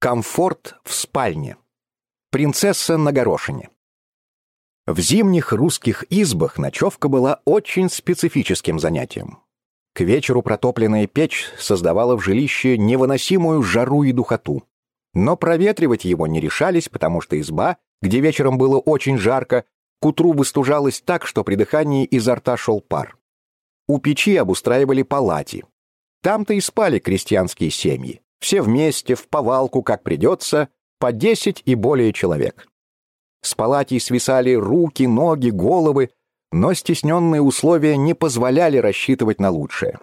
Комфорт в спальне. Принцесса на горошине. В зимних русских избах ночевка была очень специфическим занятием. К вечеру протопленная печь создавала в жилище невыносимую жару и духоту. Но проветривать его не решались, потому что изба, где вечером было очень жарко, к утру выстужалась так, что при дыхании изо рта шел пар. У печи обустраивали палати. Там-то и спали крестьянские семьи. Все вместе, в повалку, как придется, по десять и более человек. С палатей свисали руки, ноги, головы, но стесненные условия не позволяли рассчитывать на лучшее.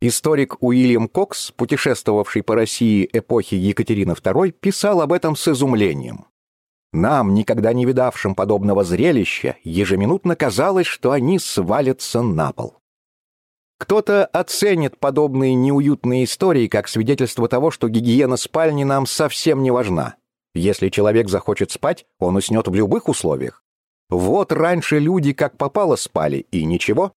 Историк Уильям Кокс, путешествовавший по России эпохи Екатерины II, писал об этом с изумлением. Нам, никогда не видавшим подобного зрелища, ежеминутно казалось, что они свалятся на пол. Кто-то оценит подобные неуютные истории как свидетельство того, что гигиена спальни нам совсем не важна. Если человек захочет спать, он уснет в любых условиях. Вот раньше люди как попало спали, и ничего.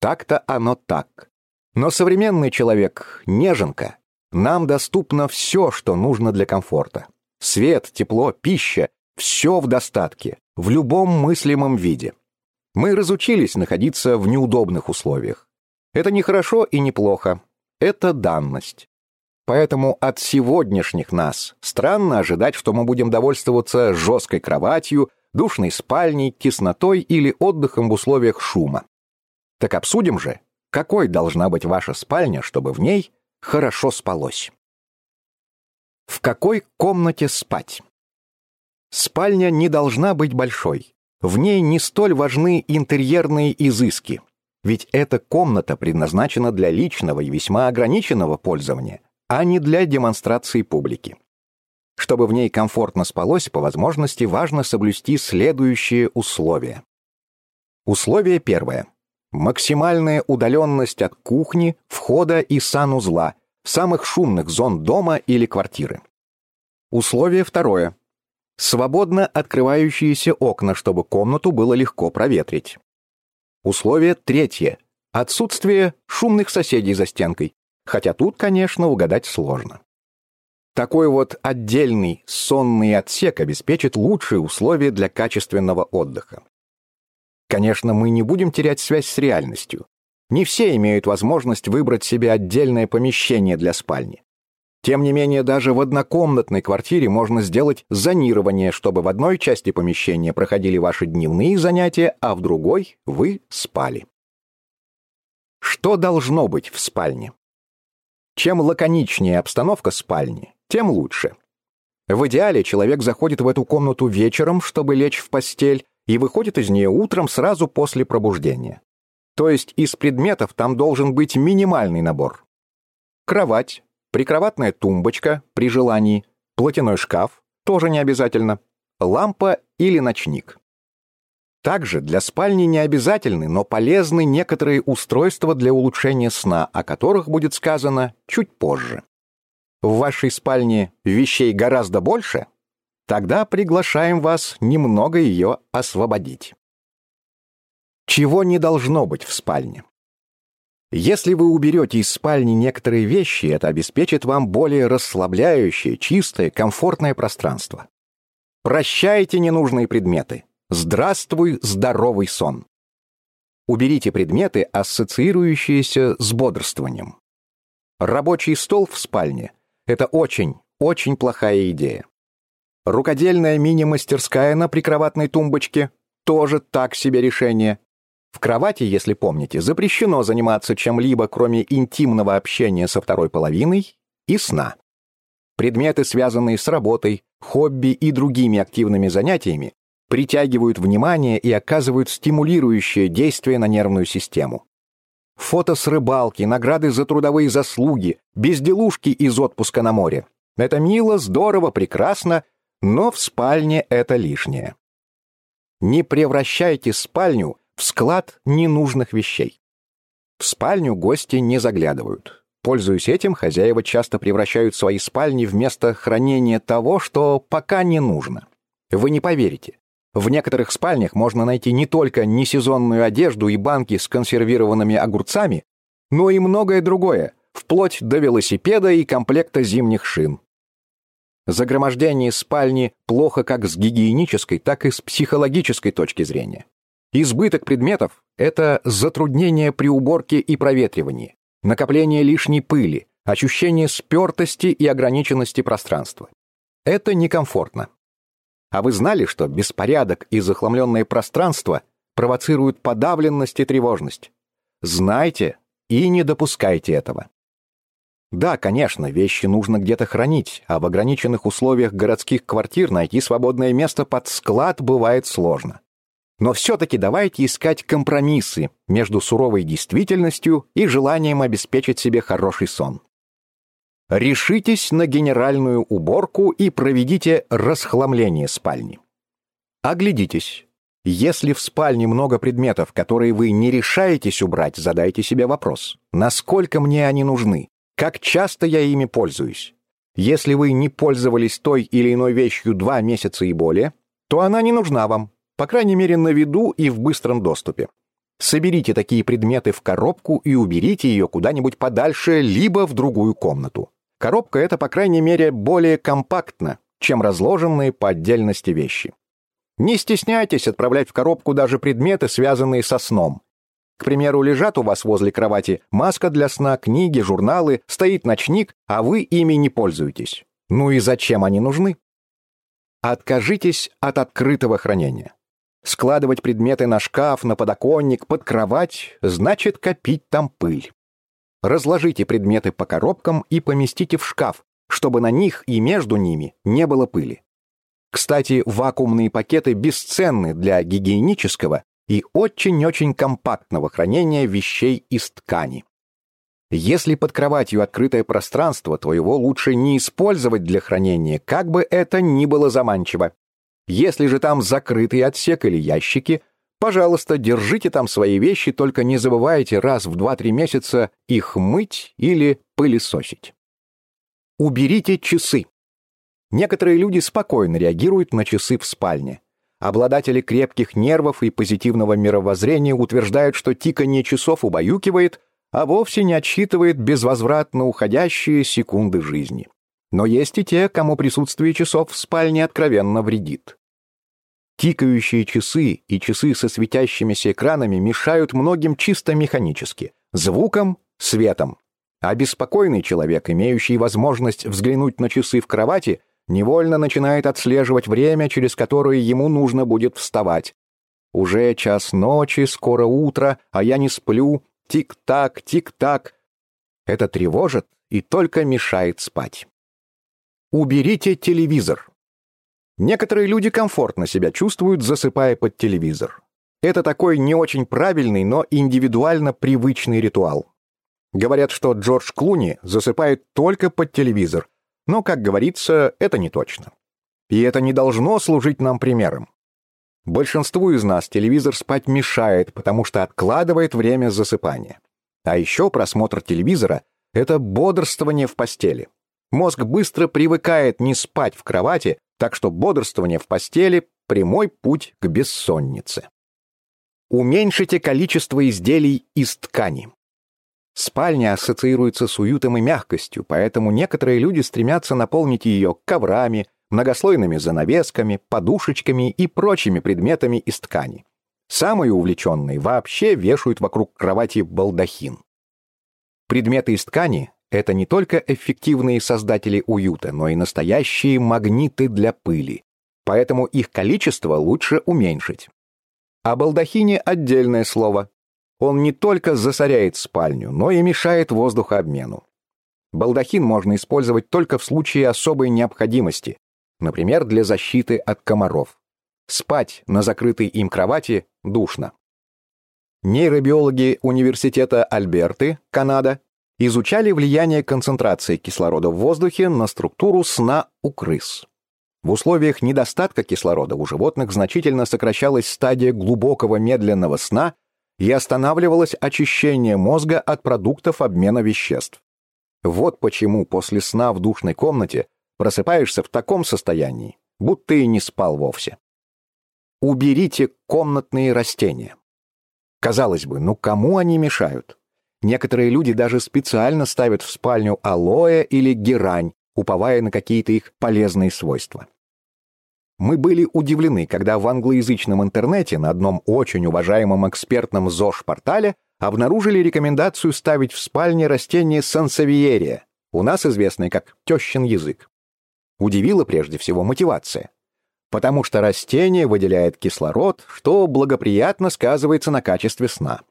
Так-то оно так. Но современный человек — неженка. Нам доступно все, что нужно для комфорта. Свет, тепло, пища — все в достатке, в любом мыслимом виде. Мы разучились находиться в неудобных условиях. Это не хорошо и не плохо. Это данность. Поэтому от сегодняшних нас странно ожидать, что мы будем довольствоваться жесткой кроватью, душной спальней, теснотой или отдыхом в условиях шума. Так обсудим же, какой должна быть ваша спальня, чтобы в ней хорошо спалось. В какой комнате спать? Спальня не должна быть большой. В ней не столь важны интерьерные изыски. Ведь эта комната предназначена для личного и весьма ограниченного пользования, а не для демонстрации публике. Чтобы в ней комфортно спалось, по возможности важно соблюсти следующие условия. Условие первое. Максимальная удаленность от кухни, входа и санузла, самых шумных зон дома или квартиры. Условие второе. Свободно открывающиеся окна, чтобы комнату было легко проветрить. Условие третье. Отсутствие шумных соседей за стенкой. Хотя тут, конечно, угадать сложно. Такой вот отдельный сонный отсек обеспечит лучшие условия для качественного отдыха. Конечно, мы не будем терять связь с реальностью. Не все имеют возможность выбрать себе отдельное помещение для спальни. Тем не менее, даже в однокомнатной квартире можно сделать зонирование, чтобы в одной части помещения проходили ваши дневные занятия, а в другой вы спали. Что должно быть в спальне? Чем лаконичнее обстановка спальни, тем лучше. В идеале человек заходит в эту комнату вечером, чтобы лечь в постель, и выходит из нее утром сразу после пробуждения. То есть из предметов там должен быть минимальный набор. Кровать, прикроватная тумбочка при желании, платяной шкаф, тоже не обязательно, лампа или ночник. Также для спальни не обязательны, но полезны некоторые устройства для улучшения сна, о которых будет сказано чуть позже. В вашей спальне вещей гораздо больше? Тогда приглашаем вас немного ее освободить. Чего не должно быть в спальне? Если вы уберете из спальни некоторые вещи, это обеспечит вам более расслабляющее, чистое, комфортное пространство. Прощайте ненужные предметы. Здравствуй, здоровый сон. Уберите предметы, ассоциирующиеся с бодрствованием. Рабочий стол в спальне – это очень, очень плохая идея. Рукодельная мини-мастерская на прикроватной тумбочке – тоже так себе решение. В кровати, если помните, запрещено заниматься чем-либо, кроме интимного общения со второй половиной и сна. Предметы, связанные с работой, хобби и другими активными занятиями, притягивают внимание и оказывают стимулирующее действие на нервную систему. Фото с рыбалки, награды за трудовые заслуги, безделушки из отпуска на море. Это мило, здорово, прекрасно, но в спальне это лишнее. Не превращайте спальню в склад ненужных вещей. В спальню гости не заглядывают. Пользуясь этим, хозяева часто превращают свои спальни в место хранения того, что пока не нужно. Вы не поверите. В некоторых спальнях можно найти не только несезонную одежду и банки с консервированными огурцами, но и многое другое, вплоть до велосипеда и комплекта зимних шин. Загромождение спальни плохо как с гигиенической, так и с психологической точки зрения. Избыток предметов – это затруднение при уборке и проветривании, накопление лишней пыли, ощущение спертости и ограниченности пространства. Это некомфортно. А вы знали, что беспорядок и захламленное пространство провоцируют подавленность и тревожность? Знайте и не допускайте этого. Да, конечно, вещи нужно где-то хранить, а в ограниченных условиях городских квартир найти свободное место под склад бывает сложно. Но все-таки давайте искать компромиссы между суровой действительностью и желанием обеспечить себе хороший сон. Решитесь на генеральную уборку и проведите расхламление спальни. Оглядитесь. Если в спальне много предметов, которые вы не решаетесь убрать, задайте себе вопрос, насколько мне они нужны, как часто я ими пользуюсь. Если вы не пользовались той или иной вещью два месяца и более, то она не нужна вам, по крайней мере на виду и в быстром доступе. Соберите такие предметы в коробку и уберите ее куда-нибудь подальше, либо в другую комнату. Коробка — это, по крайней мере, более компактно, чем разложенные по отдельности вещи. Не стесняйтесь отправлять в коробку даже предметы, связанные со сном. К примеру, лежат у вас возле кровати маска для сна, книги, журналы, стоит ночник, а вы ими не пользуетесь. Ну и зачем они нужны? Откажитесь от открытого хранения. Складывать предметы на шкаф, на подоконник, под кровать значит копить там пыль. Разложите предметы по коробкам и поместите в шкаф, чтобы на них и между ними не было пыли. Кстати, вакуумные пакеты бесценны для гигиенического и очень-очень компактного хранения вещей из ткани. Если под кроватью открытое пространство, то его лучше не использовать для хранения, как бы это ни было заманчиво. Если же там закрытый отсек или ящики, пожалуйста, держите там свои вещи, только не забывайте раз в 2-3 месяца их мыть или пылесосить. Уберите часы. Некоторые люди спокойно реагируют на часы в спальне. Обладатели крепких нервов и позитивного мировоззрения утверждают, что тиканье часов убаюкивает, а вовсе не отсчитывает безвозвратно уходящие секунды жизни. Но есть и те, кому присутствие часов в спальне откровенно вредит. Тикающие часы и часы со светящимися экранами мешают многим чисто механически – звуком, светом. А беспокойный человек, имеющий возможность взглянуть на часы в кровати, невольно начинает отслеживать время, через которое ему нужно будет вставать. Уже час ночи, скоро утро, а я не сплю, тик-так, тик-так. Это тревожит и только мешает спать. Уберите телевизор. Некоторые люди комфортно себя чувствуют, засыпая под телевизор. Это такой не очень правильный, но индивидуально привычный ритуал. Говорят, что Джордж Клуни засыпает только под телевизор, но, как говорится, это не точно. И это не должно служить нам примером. Большинству из нас телевизор спать мешает, потому что откладывает время засыпания. А еще просмотр телевизора — это бодрствование в постели. Мозг быстро привыкает не спать в кровати, так что бодрствование в постели — прямой путь к бессоннице. Уменьшите количество изделий из ткани. Спальня ассоциируется с уютом и мягкостью, поэтому некоторые люди стремятся наполнить ее коврами, многослойными занавесками, подушечками и прочими предметами из ткани. Самые увлеченные вообще вешают вокруг кровати балдахин. Предметы из ткани — это не только эффективные создатели уюта, но и настоящие магниты для пыли, поэтому их количество лучше уменьшить. О балдахине отдельное слово. Он не только засоряет спальню, но и мешает воздухообмену. Балдахин можно использовать только в случае особой необходимости, например, для защиты от комаров. Спать на закрытой им кровати душно. Нейробиологи Университета Альберты, Канада, изучали влияние концентрации кислорода в воздухе на структуру сна у крыс. В условиях недостатка кислорода у животных значительно сокращалась стадия глубокого медленного сна и останавливалось очищение мозга от продуктов обмена веществ. Вот почему после сна в душной комнате просыпаешься в таком состоянии, будто и не спал вовсе. Уберите комнатные растения. Казалось бы, ну кому они мешают? Некоторые люди даже специально ставят в спальню алоэ или герань, уповая на какие-то их полезные свойства. Мы были удивлены, когда в англоязычном интернете на одном очень уважаемом экспертном ЗОЖ-портале обнаружили рекомендацию ставить в спальне растение сансавиерия, у нас известное как тещин язык. Удивила прежде всего мотивация. Потому что растение выделяет кислород, что благоприятно сказывается на качестве сна.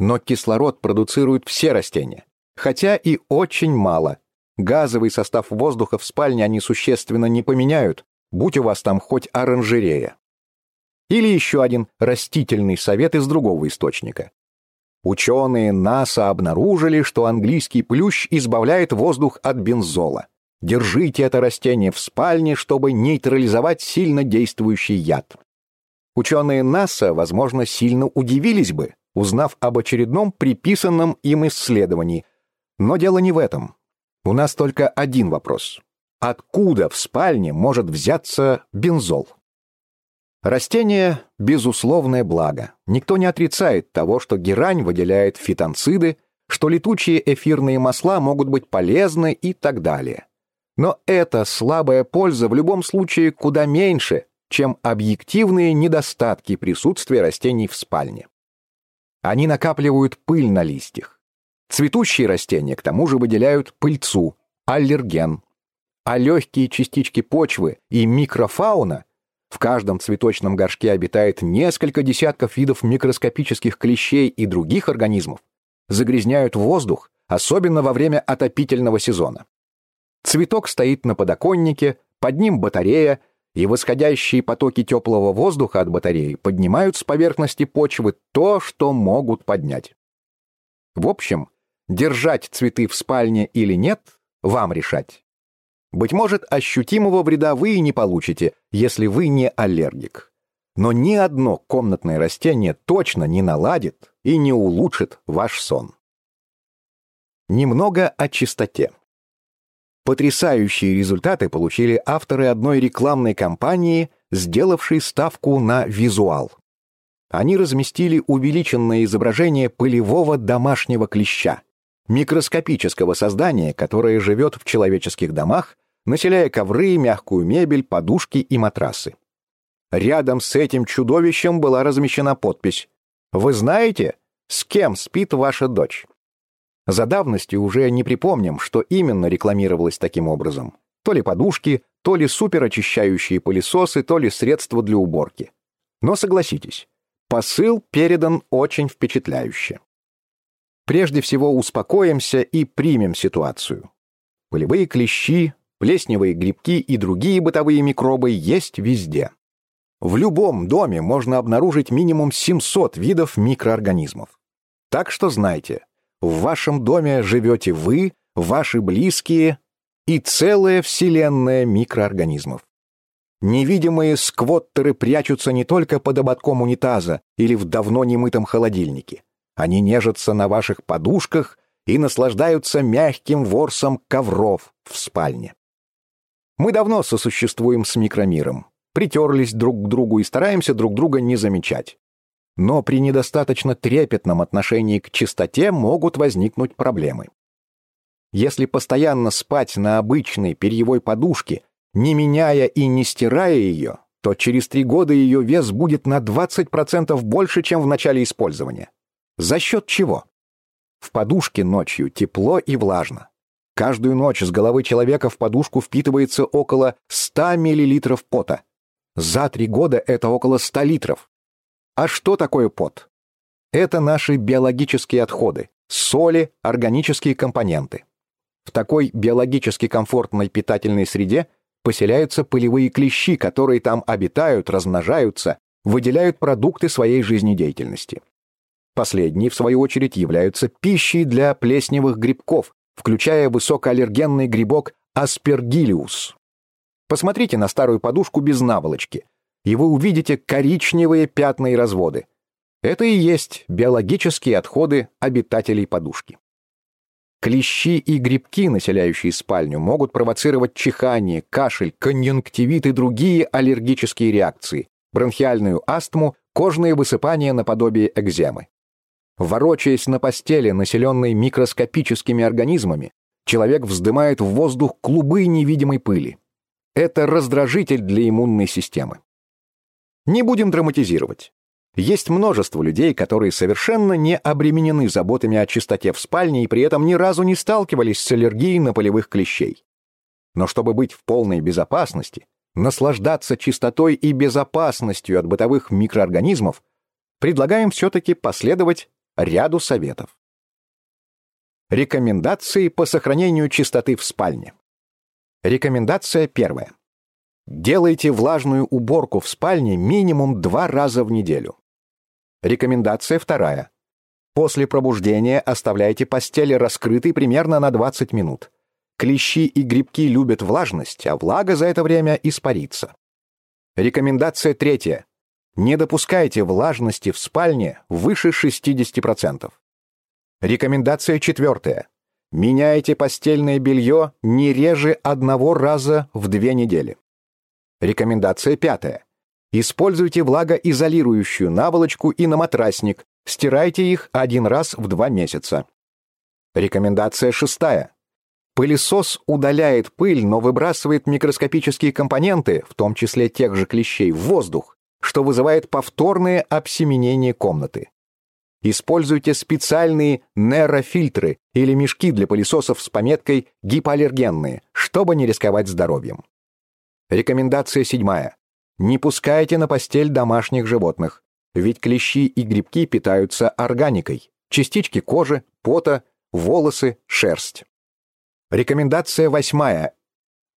Но кислород продуцируют все растения, хотя и очень мало. Газовый состав воздуха в спальне они существенно не поменяют, будь у вас там хоть оранжерея. Или еще один растительный совет из другого источника. Ученые НАСА обнаружили, что английский плющ избавляет воздух от бензола. Держите это растение в спальне, чтобы нейтрализовать сильно действующий яд. Ученые НАСА, возможно, сильно удивились бы, узнав об очередном приписанном им исследовании. Но дело не в этом. У нас только один вопрос. Откуда в спальне может взяться бензол? Растение – безусловное благо. Никто не отрицает того, что герань выделяет фитонциды, что летучие эфирные масла могут быть полезны и так далее. Но эта слабая польза в любом случае куда меньше, чем объективные недостатки присутствия растений в спальне. Они накапливают пыль на листьях. Цветущие растения к тому же выделяют пыльцу, аллерген, а легкие частички почвы и микрофауна в каждом цветочном горшке обитает несколько десятков видов микроскопических клещей и других организмов, загрязняют воздух, особенно во время отопительного сезона. Цветок стоит на подоконнике, под ним батарея, и восходящие потоки теплого воздуха от батареи поднимают с поверхности почвы то, что могут поднять. В общем, держать цветы в спальне или нет, вам решать. Быть может, ощутимого вреда вы и не получите, если вы не аллергик. Но ни одно комнатное растение точно не наладит и не улучшит ваш сон. Немного о чистоте. Потрясающие результаты получили авторы одной рекламной кампании, сделавшей ставку на визуал. Они разместили увеличенное изображение пылевого домашнего клеща, микроскопического создания, которое живет в человеческих домах населяя ковры, мягкую мебель, подушки и матрасы. Рядом с этим чудовищем была размещена подпись «Вы знаете, с кем спит ваша дочь?» За давностью уже не припомним, что именно рекламировалось таким образом. То ли подушки, то ли суперочищающие пылесосы, то ли средства для уборки. Но согласитесь, посыл передан очень впечатляюще. Прежде всего успокоимся и примем ситуацию. Полевые клещи, Плесневые грибки и другие бытовые микробы есть везде. В любом доме можно обнаружить минимум 700 видов микроорганизмов. Так что знайте, в вашем доме живете вы, ваши близкие и целая вселенная микроорганизмов. Невидимые сквоттеры прячутся не только под ободком унитаза или в давно немытом холодильнике. Они нежатся на ваших подушках и наслаждаются мягким ворсом ковров в спальне. Мы давно сосуществуем с микромиром, притерлись друг к другу и стараемся друг друга не замечать. Но при недостаточно трепетном отношении к чистоте могут возникнуть проблемы. Если постоянно спать на обычной перьевой подушке, не меняя и не стирая ее, то через три года ее вес будет на 20% больше, чем в начале использования. За счет чего? В подушке ночью тепло и влажно. Каждую ночь с головы человека в подушку впитывается около 100 мл пота. За три года это около 100 литров. А что такое пот? Это наши биологические отходы, соли, органические компоненты. В такой биологически комфортной питательной среде поселяются пылевые клещи, которые там обитают, размножаются, выделяют продукты своей жизнедеятельности. Последние, в свою очередь, являются пищей для плесневых грибков, включая высокоаллергенный грибок аспергилиус. Посмотрите на старую подушку без наволочки, и вы увидите коричневые пятна и разводы. Это и есть биологические отходы обитателей подушки. Клещи и грибки, населяющие спальню, могут провоцировать чихание, кашель, конъюнктивит и другие аллергические реакции, бронхиальную астму, кожные высыпания наподобие экземы. Ворочаясь на постели, населенной микроскопическими организмами, человек вздымает в воздух клубы невидимой пыли. Это раздражитель для иммунной системы. Не будем драматизировать. Есть множество людей, которые совершенно не обременены заботами о чистоте в спальне и при этом ни разу не сталкивались с аллергией на полевых клещей. Но чтобы быть в полной безопасности, наслаждаться чистотой и безопасностью от бытовых микроорганизмов, предлагаем все-таки последовать ряду советов. Рекомендации по сохранению чистоты в спальне. Рекомендация первая. Делайте влажную уборку в спальне минимум два раза в неделю. Рекомендация вторая. После пробуждения оставляйте постель раскрытой примерно на 20 минут. Клещи и грибки любят влажность, а влага за это время испарится. Рекомендация третья. Не допускайте влажности в спальне выше 60%. Рекомендация четвертая. Меняйте постельное белье не реже одного раза в две недели. Рекомендация пятая. Используйте влагоизолирующую наволочку и наматрасник. Стирайте их один раз в два месяца. Рекомендация шестая. Пылесос удаляет пыль, но выбрасывает микроскопические компоненты, в том числе тех же клещей, в воздух, что вызывает повторное обсеменение комнаты. Используйте специальные нейрофильтры или мешки для пылесосов с пометкой «гипоаллергенные», чтобы не рисковать здоровьем. Рекомендация седьмая. Не пускайте на постель домашних животных, ведь клещи и грибки питаются органикой, частички кожи, пота, волосы, шерсть. Рекомендация восьмая.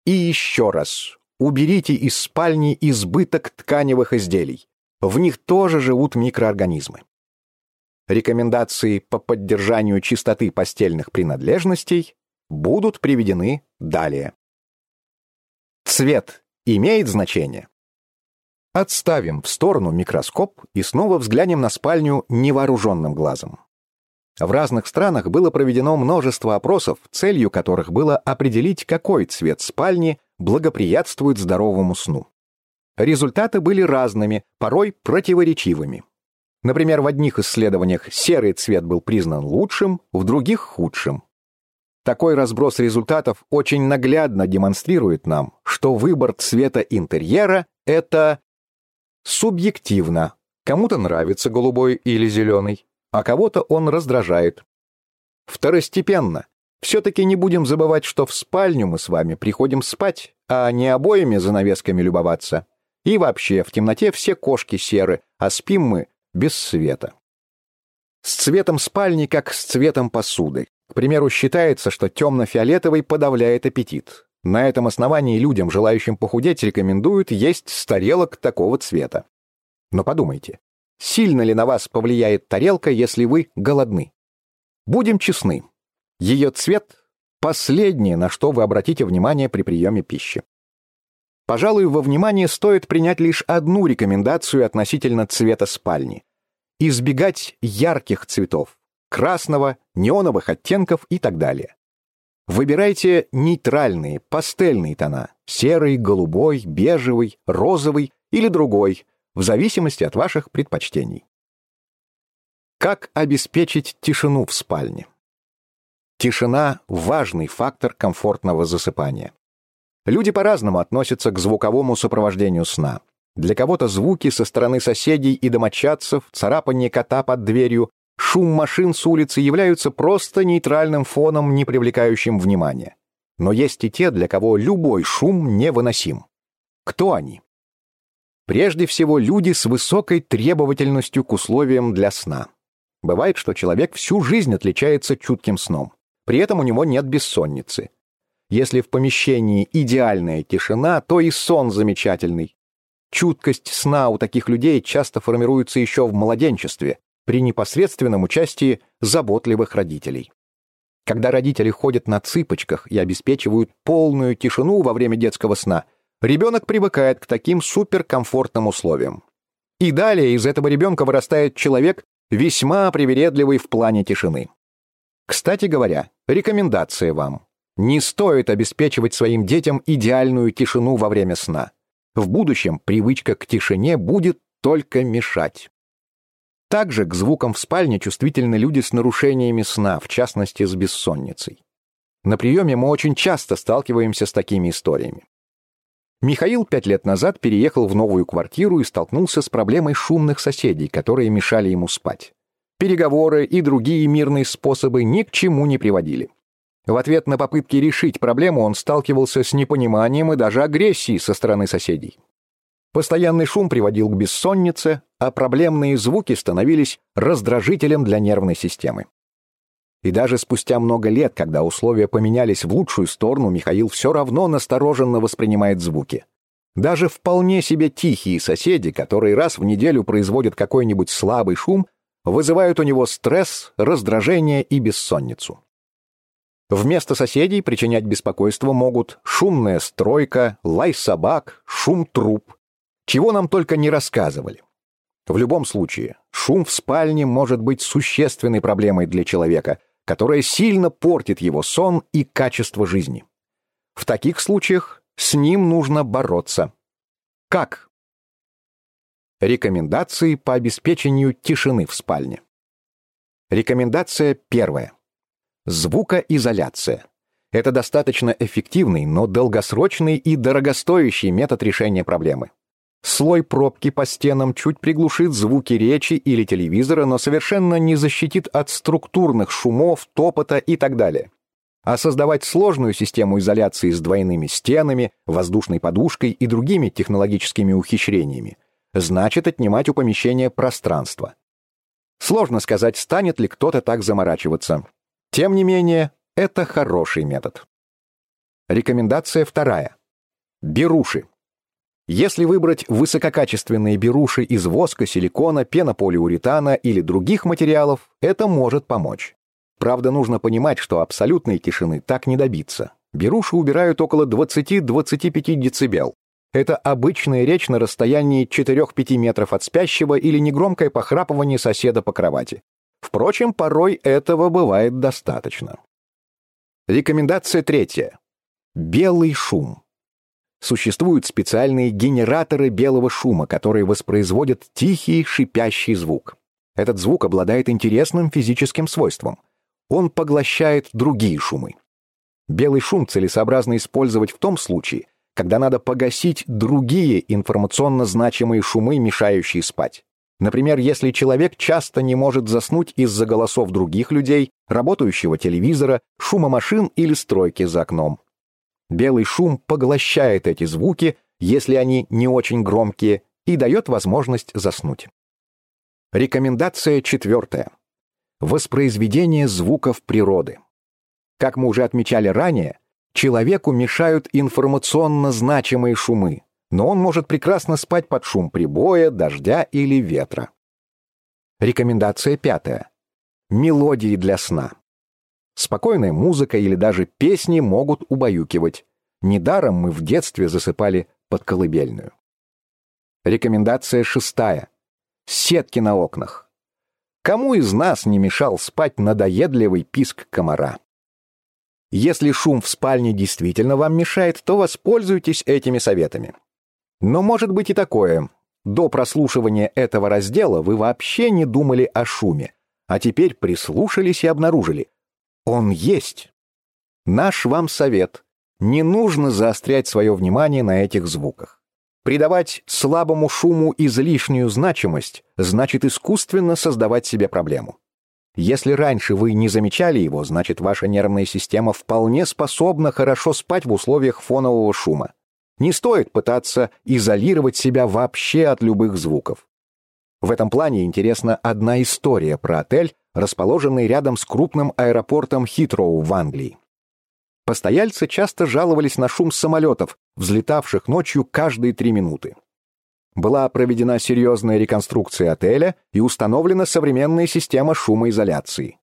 И еще раз. Уберите из спальни избыток тканевых изделий. В них тоже живут микроорганизмы. Рекомендации по поддержанию чистоты постельных принадлежностей будут приведены далее. Цвет имеет значение. Отставим в сторону микроскоп и снова взглянем на спальню невооруженным глазом. В разных странах было проведено множество опросов, целью которых было определить, какой цвет спальни благоприятствует здоровому сну. Результаты были разными, порой противоречивыми. Например, в одних исследованиях серый цвет был признан лучшим, в других — худшим. Такой разброс результатов очень наглядно демонстрирует нам, что выбор цвета интерьера — это субъективно. Кому-то нравится голубой или зеленый, а кого-то он раздражает. Второстепенно. Все-таки не будем забывать, что в спальню мы с вами приходим спать, а не обоими занавесками любоваться. И вообще, в темноте все кошки серы, а спим мы без света. С цветом спальни, как с цветом посуды. Примеру, считается, что темно-фиолетовый подавляет аппетит. На этом основании людям, желающим похудеть, рекомендуют есть с тарелок такого цвета. Но подумайте, Сильно ли на вас повлияет тарелка, если вы голодны? Будем честны. Ее цвет — последнее, на что вы обратите внимание при приеме пищи. Пожалуй, во внимание стоит принять лишь одну рекомендацию относительно цвета спальни. Избегать ярких цветов — красного, неоновых оттенков и так далее. Выбирайте нейтральные, пастельные тона — серый, голубой, бежевый, розовый или другой — в зависимости от ваших предпочтений. Как обеспечить тишину в спальне? Тишина – важный фактор комфортного засыпания. Люди по-разному относятся к звуковому сопровождению сна. Для кого-то звуки со стороны соседей и домочадцев, царапание кота под дверью, шум машин с улицы являются просто нейтральным фоном, не привлекающим внимания. Но есть и те, для кого любой шум невыносим. Кто они? Прежде всего, люди с высокой требовательностью к условиям для сна. Бывает, что человек всю жизнь отличается чутким сном. При этом у него нет бессонницы. Если в помещении идеальная тишина, то и сон замечательный. Чуткость сна у таких людей часто формируется еще в младенчестве, при непосредственном участии заботливых родителей. Когда родители ходят на цыпочках и обеспечивают полную тишину во время детского сна, ребенок привыкает к таким суперкомфортным условиям. И далее из этого ребенка вырастает человек, весьма привередливый в плане тишины. Кстати говоря, рекомендация вам. Не стоит обеспечивать своим детям идеальную тишину во время сна. В будущем привычка к тишине будет только мешать. Также к звукам в спальне чувствительны люди с нарушениями сна, в частности с бессонницей. На приеме мы очень часто сталкиваемся с такими историями. Михаил пять лет назад переехал в новую квартиру и столкнулся с проблемой шумных соседей, которые мешали ему спать. Переговоры и другие мирные способы ни к чему не приводили. В ответ на попытки решить проблему он сталкивался с непониманием и даже агрессией со стороны соседей. Постоянный шум приводил к бессоннице, а проблемные звуки становились раздражителем для нервной системы. И даже спустя много лет, когда условия поменялись в лучшую сторону, Михаил все равно настороженно воспринимает звуки. Даже вполне себе тихие соседи, которые раз в неделю производят какой-нибудь слабый шум, вызывают у него стресс, раздражение и бессонницу. Вместо соседей причинять беспокойство могут шумная стройка, лай собак, шум труб. Чего нам только не рассказывали. В любом случае, шум в спальне может быть существенной проблемой для человека, которая сильно портит его сон и качество жизни. В таких случаях с ним нужно бороться. Как? Рекомендации по обеспечению тишины в спальне. Рекомендация первая. Звукоизоляция. Это достаточно эффективный, но долгосрочный и дорогостоящий метод решения проблемы. Слой пробки по стенам чуть приглушит звуки речи или телевизора, но совершенно не защитит от структурных шумов, топота и так далее. А создавать сложную систему изоляции с двойными стенами, воздушной подушкой и другими технологическими ухищрениями значит отнимать у помещения пространство. Сложно сказать, станет ли кто-то так заморачиваться. Тем не менее, это хороший метод. Рекомендация вторая. Беруши. Если выбрать высококачественные беруши из воска, силикона, пенополиуретана или других материалов, это может помочь. Правда, нужно понимать, что абсолютной тишины так не добиться. Беруши убирают около 20-25 дБ. Это обычная речь на расстоянии 4-5 метров от спящего или негромкое похрапывание соседа по кровати. Впрочем, порой этого бывает достаточно. Рекомендация третья. Белый шум. Существуют специальные генераторы белого шума, которые воспроизводят тихий шипящий звук. Этот звук обладает интересным физическим свойством. Он поглощает другие шумы. Белый шум целесообразно использовать в том случае, когда надо погасить другие информационно значимые шумы, мешающие спать. Например, если человек часто не может заснуть из-за голосов других людей, работающего телевизора, шума машин или стройки за окном. Белый шум поглощает эти звуки, если они не очень громкие, и дает возможность заснуть. Рекомендация четвертая. Воспроизведение звуков природы. Как мы уже отмечали ранее, человеку мешают информационно значимые шумы, но он может прекрасно спать под шум прибоя, дождя или ветра. Рекомендация пятая. Мелодии для сна. Спокойная музыка или даже песни могут убаюкивать. Недаром мы в детстве засыпали под колыбельную. Рекомендация шестая. Сетки на окнах. Кому из нас не мешал спать надоедливый писк комара? Если шум в спальне действительно вам мешает, то воспользуйтесь этими советами. Но может быть и такое. До прослушивания этого раздела вы вообще не думали о шуме, а теперь прислушались и обнаружили. Он есть. Наш вам совет. Не нужно заострять свое внимание на этих звуках. Придавать слабому шуму излишнюю значимость значит искусственно создавать себе проблему. Если раньше вы не замечали его, значит ваша нервная система вполне способна хорошо спать в условиях фонового шума. Не стоит пытаться изолировать себя вообще от любых звуков. В этом плане интересна одна история про отель, расположенный рядом с крупным аэропортом Хитроу в Англии. Постояльцы часто жаловались на шум самолетов, взлетавших ночью каждые три минуты. Была проведена серьезная реконструкция отеля и установлена современная система шумоизоляции.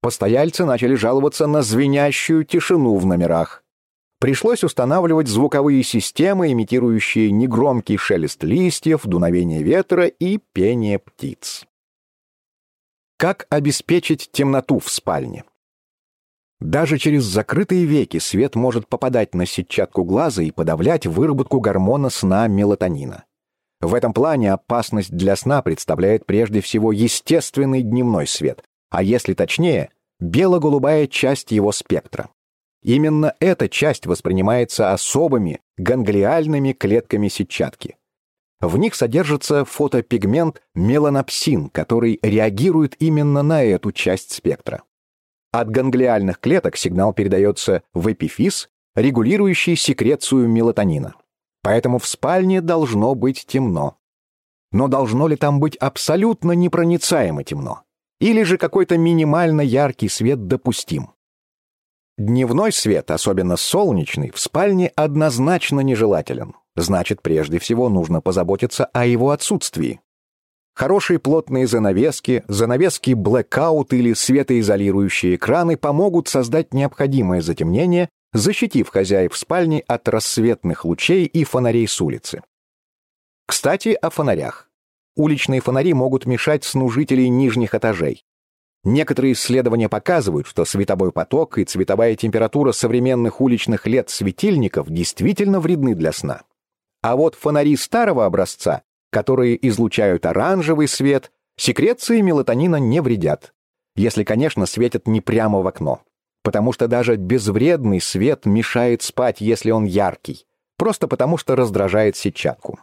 Постояльцы начали жаловаться на звенящую тишину в номерах, пришлось устанавливать звуковые системы, имитирующие негромкий шелест листьев, дуновение ветра и пение птиц. Как обеспечить темноту в спальне? Даже через закрытые веки свет может попадать на сетчатку глаза и подавлять выработку гормона сна мелатонина. В этом плане опасность для сна представляет прежде всего естественный дневной свет, а если точнее, бело-голубая часть его спектра. Именно эта часть воспринимается особыми ганглиальными клетками сетчатки. В них содержится фотопигмент меланопсин, который реагирует именно на эту часть спектра. От ганглиальных клеток сигнал передается в эпифиз, регулирующий секрецию мелатонина. Поэтому в спальне должно быть темно. Но должно ли там быть абсолютно непроницаемо темно? Или же какой-то минимально яркий свет допустим? Дневной свет, особенно солнечный, в спальне однозначно нежелателен. Значит, прежде всего нужно позаботиться о его отсутствии. Хорошие плотные занавески, занавески blackout или светоизолирующие экраны помогут создать необходимое затемнение, защитив хозяев спальни от рассветных лучей и фонарей с улицы. Кстати, о фонарях. Уличные фонари могут мешать сну жителей нижних этажей. Некоторые исследования показывают, что световой поток и цветовая температура современных уличных лет светильников действительно вредны для сна. А вот фонари старого образца, которые излучают оранжевый свет, секреции мелатонина не вредят, если, конечно, светят не прямо в окно. Потому что даже безвредный свет мешает спать, если он яркий, просто потому что раздражает сетчатку.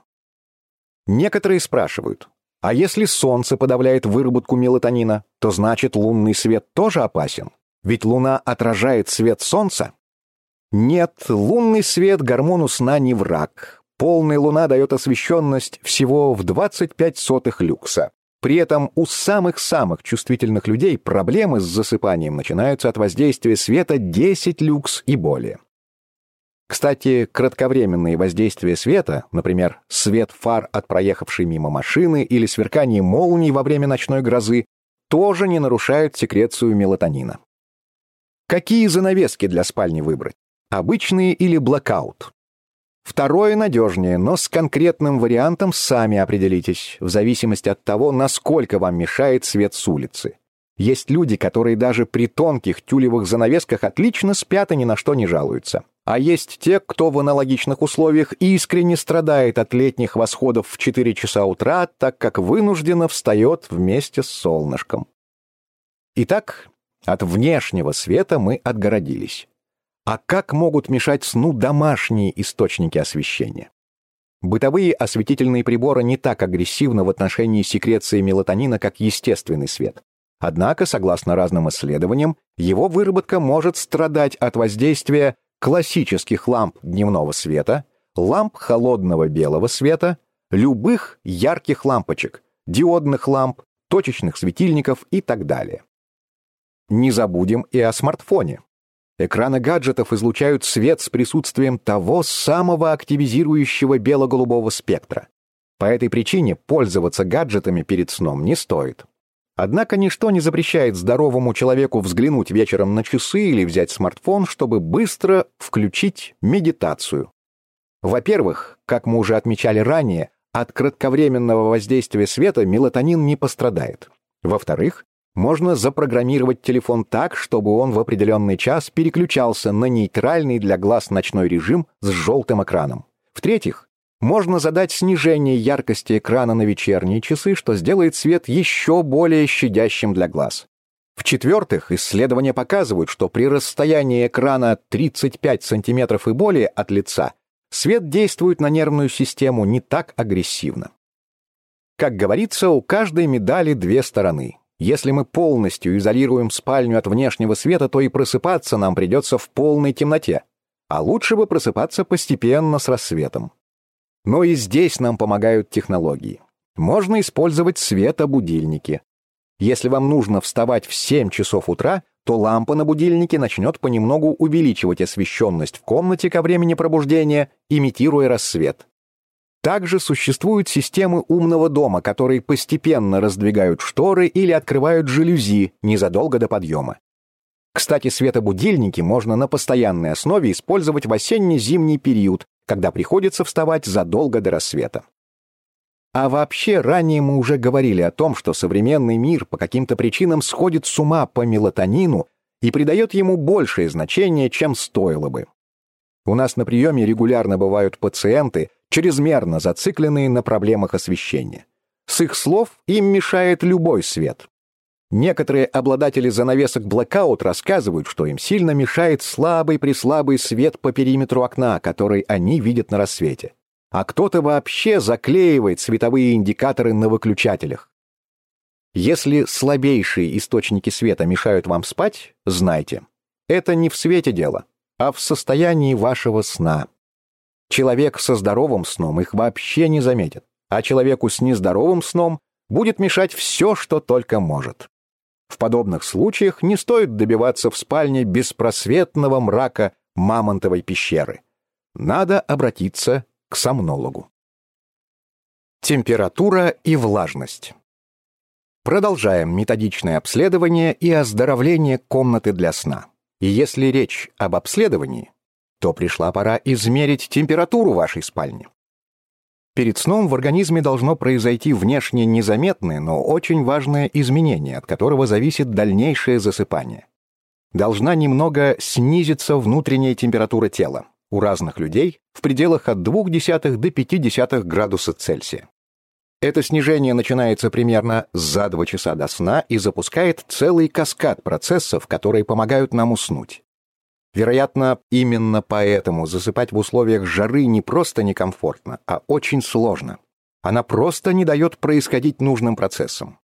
Некоторые спрашивают, а если солнце подавляет выработку мелатонина, то значит лунный свет тоже опасен? Ведь луна отражает свет солнца? Нет, лунный свет гормону сна не враг. Полная луна дает освещенность всего в 25 сотых люкса. При этом у самых-самых чувствительных людей проблемы с засыпанием начинаются от воздействия света 10 люкс и более. Кстати, кратковременные воздействия света, например, свет фар от проехавшей мимо машины или сверкание молний во время ночной грозы, тоже не нарушают секрецию мелатонина. Какие занавески для спальни выбрать? Обычные или блокаут? Второе надежнее, но с конкретным вариантом сами определитесь, в зависимости от того, насколько вам мешает свет с улицы. Есть люди, которые даже при тонких тюлевых занавесках отлично спят и ни на что не жалуются. А есть те, кто в аналогичных условиях искренне страдает от летних восходов в 4 часа утра, так как вынужденно встает вместе с солнышком. Итак, от внешнего света мы отгородились. А как могут мешать сну домашние источники освещения? Бытовые осветительные приборы не так агрессивны в отношении секреции мелатонина, как естественный свет. Однако, согласно разным исследованиям, его выработка может страдать от воздействия классических ламп дневного света, ламп холодного белого света, любых ярких лампочек, диодных ламп, точечных светильников и так далее. Не забудем и о смартфоне. Экраны гаджетов излучают свет с присутствием того самого активизирующего бело-голубого спектра. По этой причине пользоваться гаджетами перед сном не стоит. Однако ничто не запрещает здоровому человеку взглянуть вечером на часы или взять смартфон, чтобы быстро включить медитацию. Во-первых, как мы уже отмечали ранее, от кратковременного воздействия света мелатонин не пострадает. Во-вторых, можно запрограммировать телефон так, чтобы он в определенный час переключался на нейтральный для глаз ночной режим с желтым экраном. В-третьих, можно задать снижение яркости экрана на вечерние часы, что сделает свет еще более щадящим для глаз. В-четвертых, исследования показывают, что при расстоянии экрана 35 см и более от лица свет действует на нервную систему не так агрессивно. Как говорится, у каждой медали две стороны. Если мы полностью изолируем спальню от внешнего света, то и просыпаться нам придется в полной темноте. А лучше бы просыпаться постепенно с рассветом. Но и здесь нам помогают технологии. Можно использовать светобудильники. Если вам нужно вставать в 7 часов утра, то лампа на будильнике начнет понемногу увеличивать освещенность в комнате ко времени пробуждения, имитируя рассвет. Также существуют системы умного дома, которые постепенно раздвигают шторы или открывают жалюзи незадолго до подъема. Кстати, светобудильники можно на постоянной основе использовать в осенне-зимний период, когда приходится вставать задолго до рассвета. А вообще, ранее мы уже говорили о том, что современный мир по каким-то причинам сходит с ума по мелатонину и придает ему большее значение, чем стоило бы. У нас на приеме регулярно бывают пациенты, чрезмерно зацикленные на проблемах освещения. С их слов им мешает любой свет. Некоторые обладатели занавесок блокаут рассказывают, что им сильно мешает слабый-преслабый свет по периметру окна, который они видят на рассвете. А кто-то вообще заклеивает световые индикаторы на выключателях. Если слабейшие источники света мешают вам спать, знайте, это не в свете дело, а в состоянии вашего сна. Человек со здоровым сном их вообще не заметит, а человеку с нездоровым сном будет мешать все, что только может. В подобных случаях не стоит добиваться в спальне беспросветного мрака мамонтовой пещеры. Надо обратиться к сомнологу. Температура и влажность. Продолжаем методичное обследование и оздоровление комнаты для сна. И если речь об обследовании, то пришла пора измерить температуру вашей спальни. Перед сном в организме должно произойти внешне незаметное, но очень важное изменение, от которого зависит дальнейшее засыпание. Должна немного снизиться внутренняя температура тела, у разных людей в пределах от 0,2 до 0,5 градуса Цельсия. Это снижение начинается примерно за 2 часа до сна и запускает целый каскад процессов, которые помогают нам уснуть. Вероятно, именно поэтому засыпать в условиях жары не просто некомфортно, а очень сложно. Она просто не дает происходить нужным процессам.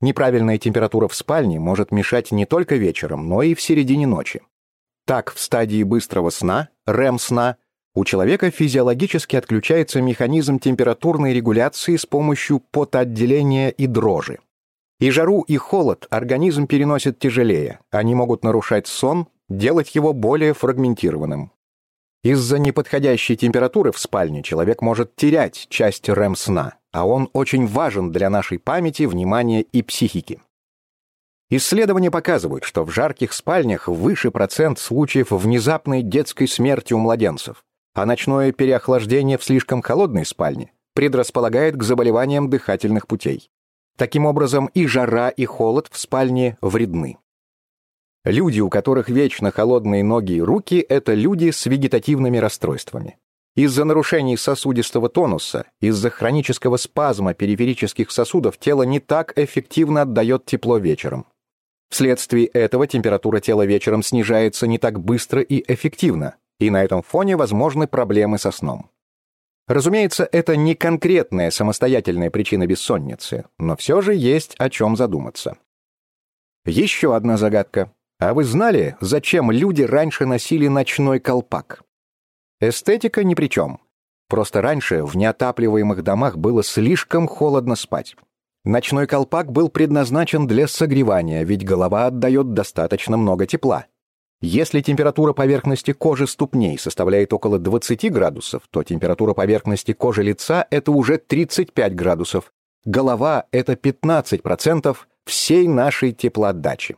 Неправильная температура в спальне может мешать не только вечером, но и в середине ночи. Так, в стадии быстрого сна, REM-сна, у человека физиологически отключается механизм температурной регуляции с помощью потоотделения и дрожи. И жару, и холод организм переносит тяжелее, они могут нарушать сон, делать его более фрагментированным. Из-за неподходящей температуры в спальне человек может терять часть REM-сна, а он очень важен для нашей памяти, внимания и психики. Исследования показывают, что в жарких спальнях выше процент случаев внезапной детской смерти у младенцев, а ночное переохлаждение в слишком холодной спальне предрасполагает к заболеваниям дыхательных путей. Таким образом, и жара, и холод в спальне вредны. Люди, у которых вечно холодные ноги и руки, это люди с вегетативными расстройствами. Из-за нарушений сосудистого тонуса, из-за хронического спазма периферических сосудов тело не так эффективно отдает тепло вечером. Вследствие этого температура тела вечером снижается не так быстро и эффективно, и на этом фоне возможны проблемы со сном. Разумеется, это не конкретная самостоятельная причина бессонницы, но все же есть о чем задуматься. Еще одна загадка. А вы знали, зачем люди раньше носили ночной колпак? Эстетика ни при чем. Просто раньше в неотапливаемых домах было слишком холодно спать. Ночной колпак был предназначен для согревания, ведь голова отдает достаточно много тепла. Если температура поверхности кожи ступней составляет около 20 градусов, то температура поверхности кожи лица — это уже 35 градусов. Голова — это 15% всей нашей теплоотдачи.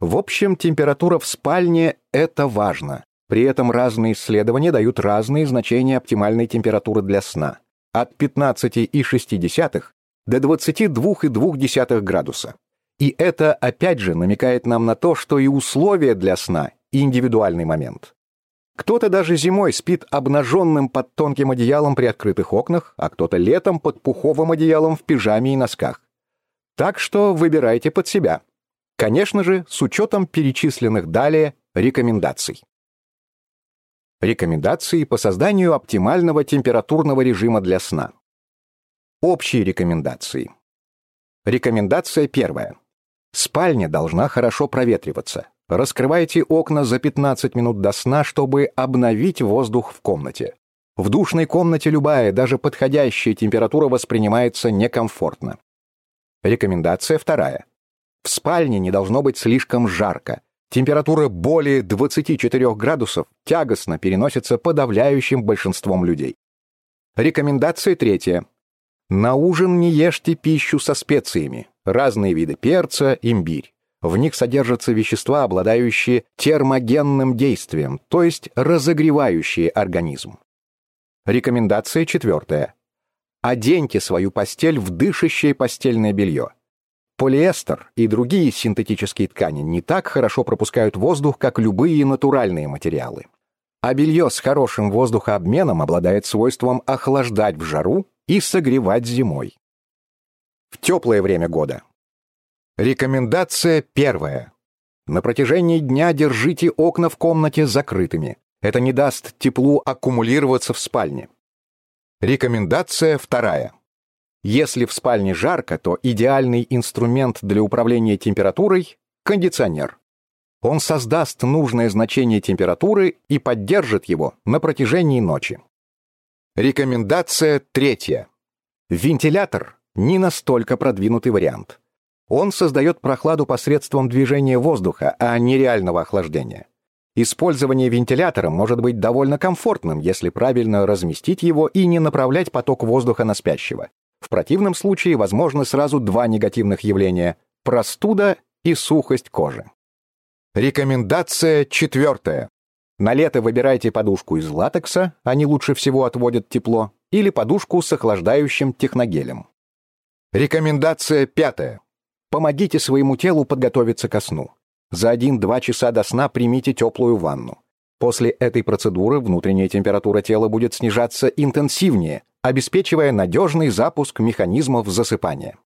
В общем, температура в спальне – это важно. При этом разные исследования дают разные значения оптимальной температуры для сна. От 15,6 до 22,2 градуса. И это, опять же, намекает нам на то, что и условия для сна – индивидуальный момент. Кто-то даже зимой спит обнаженным под тонким одеялом при открытых окнах, а кто-то летом под пуховым одеялом в пижаме и носках. Так что выбирайте под себя. Конечно же, с учетом перечисленных далее рекомендаций. Рекомендации по созданию оптимального температурного режима для сна. Общие рекомендации. Рекомендация первая. Спальня должна хорошо проветриваться. Раскрывайте окна за 15 минут до сна, чтобы обновить воздух в комнате. В душной комнате любая, даже подходящая температура воспринимается некомфортно. Рекомендация вторая. В спальне не должно быть слишком жарко. Температура более 24 градусов тягостно переносится подавляющим большинством людей. Рекомендация третья. На ужин не ешьте пищу со специями, разные виды перца, имбирь. В них содержатся вещества, обладающие термогенным действием, то есть разогревающие организм. Рекомендация четвертая. Оденьте свою постель в дышащее постельное белье. Полиэстер и другие синтетические ткани не так хорошо пропускают воздух, как любые натуральные материалы. А белье с хорошим воздухообменом обладает свойством охлаждать в жару и согревать зимой. В теплое время года. Рекомендация первая. На протяжении дня держите окна в комнате закрытыми. Это не даст теплу аккумулироваться в спальне. Рекомендация вторая. Если в спальне жарко, то идеальный инструмент для управления температурой – кондиционер. Он создаст нужное значение температуры и поддержит его на протяжении ночи. Рекомендация третья. Вентилятор – не настолько продвинутый вариант. Он создает прохладу посредством движения воздуха, а не реального охлаждения. Использование вентилятора может быть довольно комфортным, если правильно разместить его и не направлять поток воздуха на спящего. В противном случае возможны сразу два негативных явления – простуда и сухость кожи. Рекомендация четвертая. На лето выбирайте подушку из латекса, они лучше всего отводят тепло, или подушку с охлаждающим техногелем. Рекомендация пятая. Помогите своему телу подготовиться ко сну. За 1-2 часа до сна примите теплую ванну. После этой процедуры внутренняя температура тела будет снижаться интенсивнее, обеспечивая надежный запуск механизмов засыпания.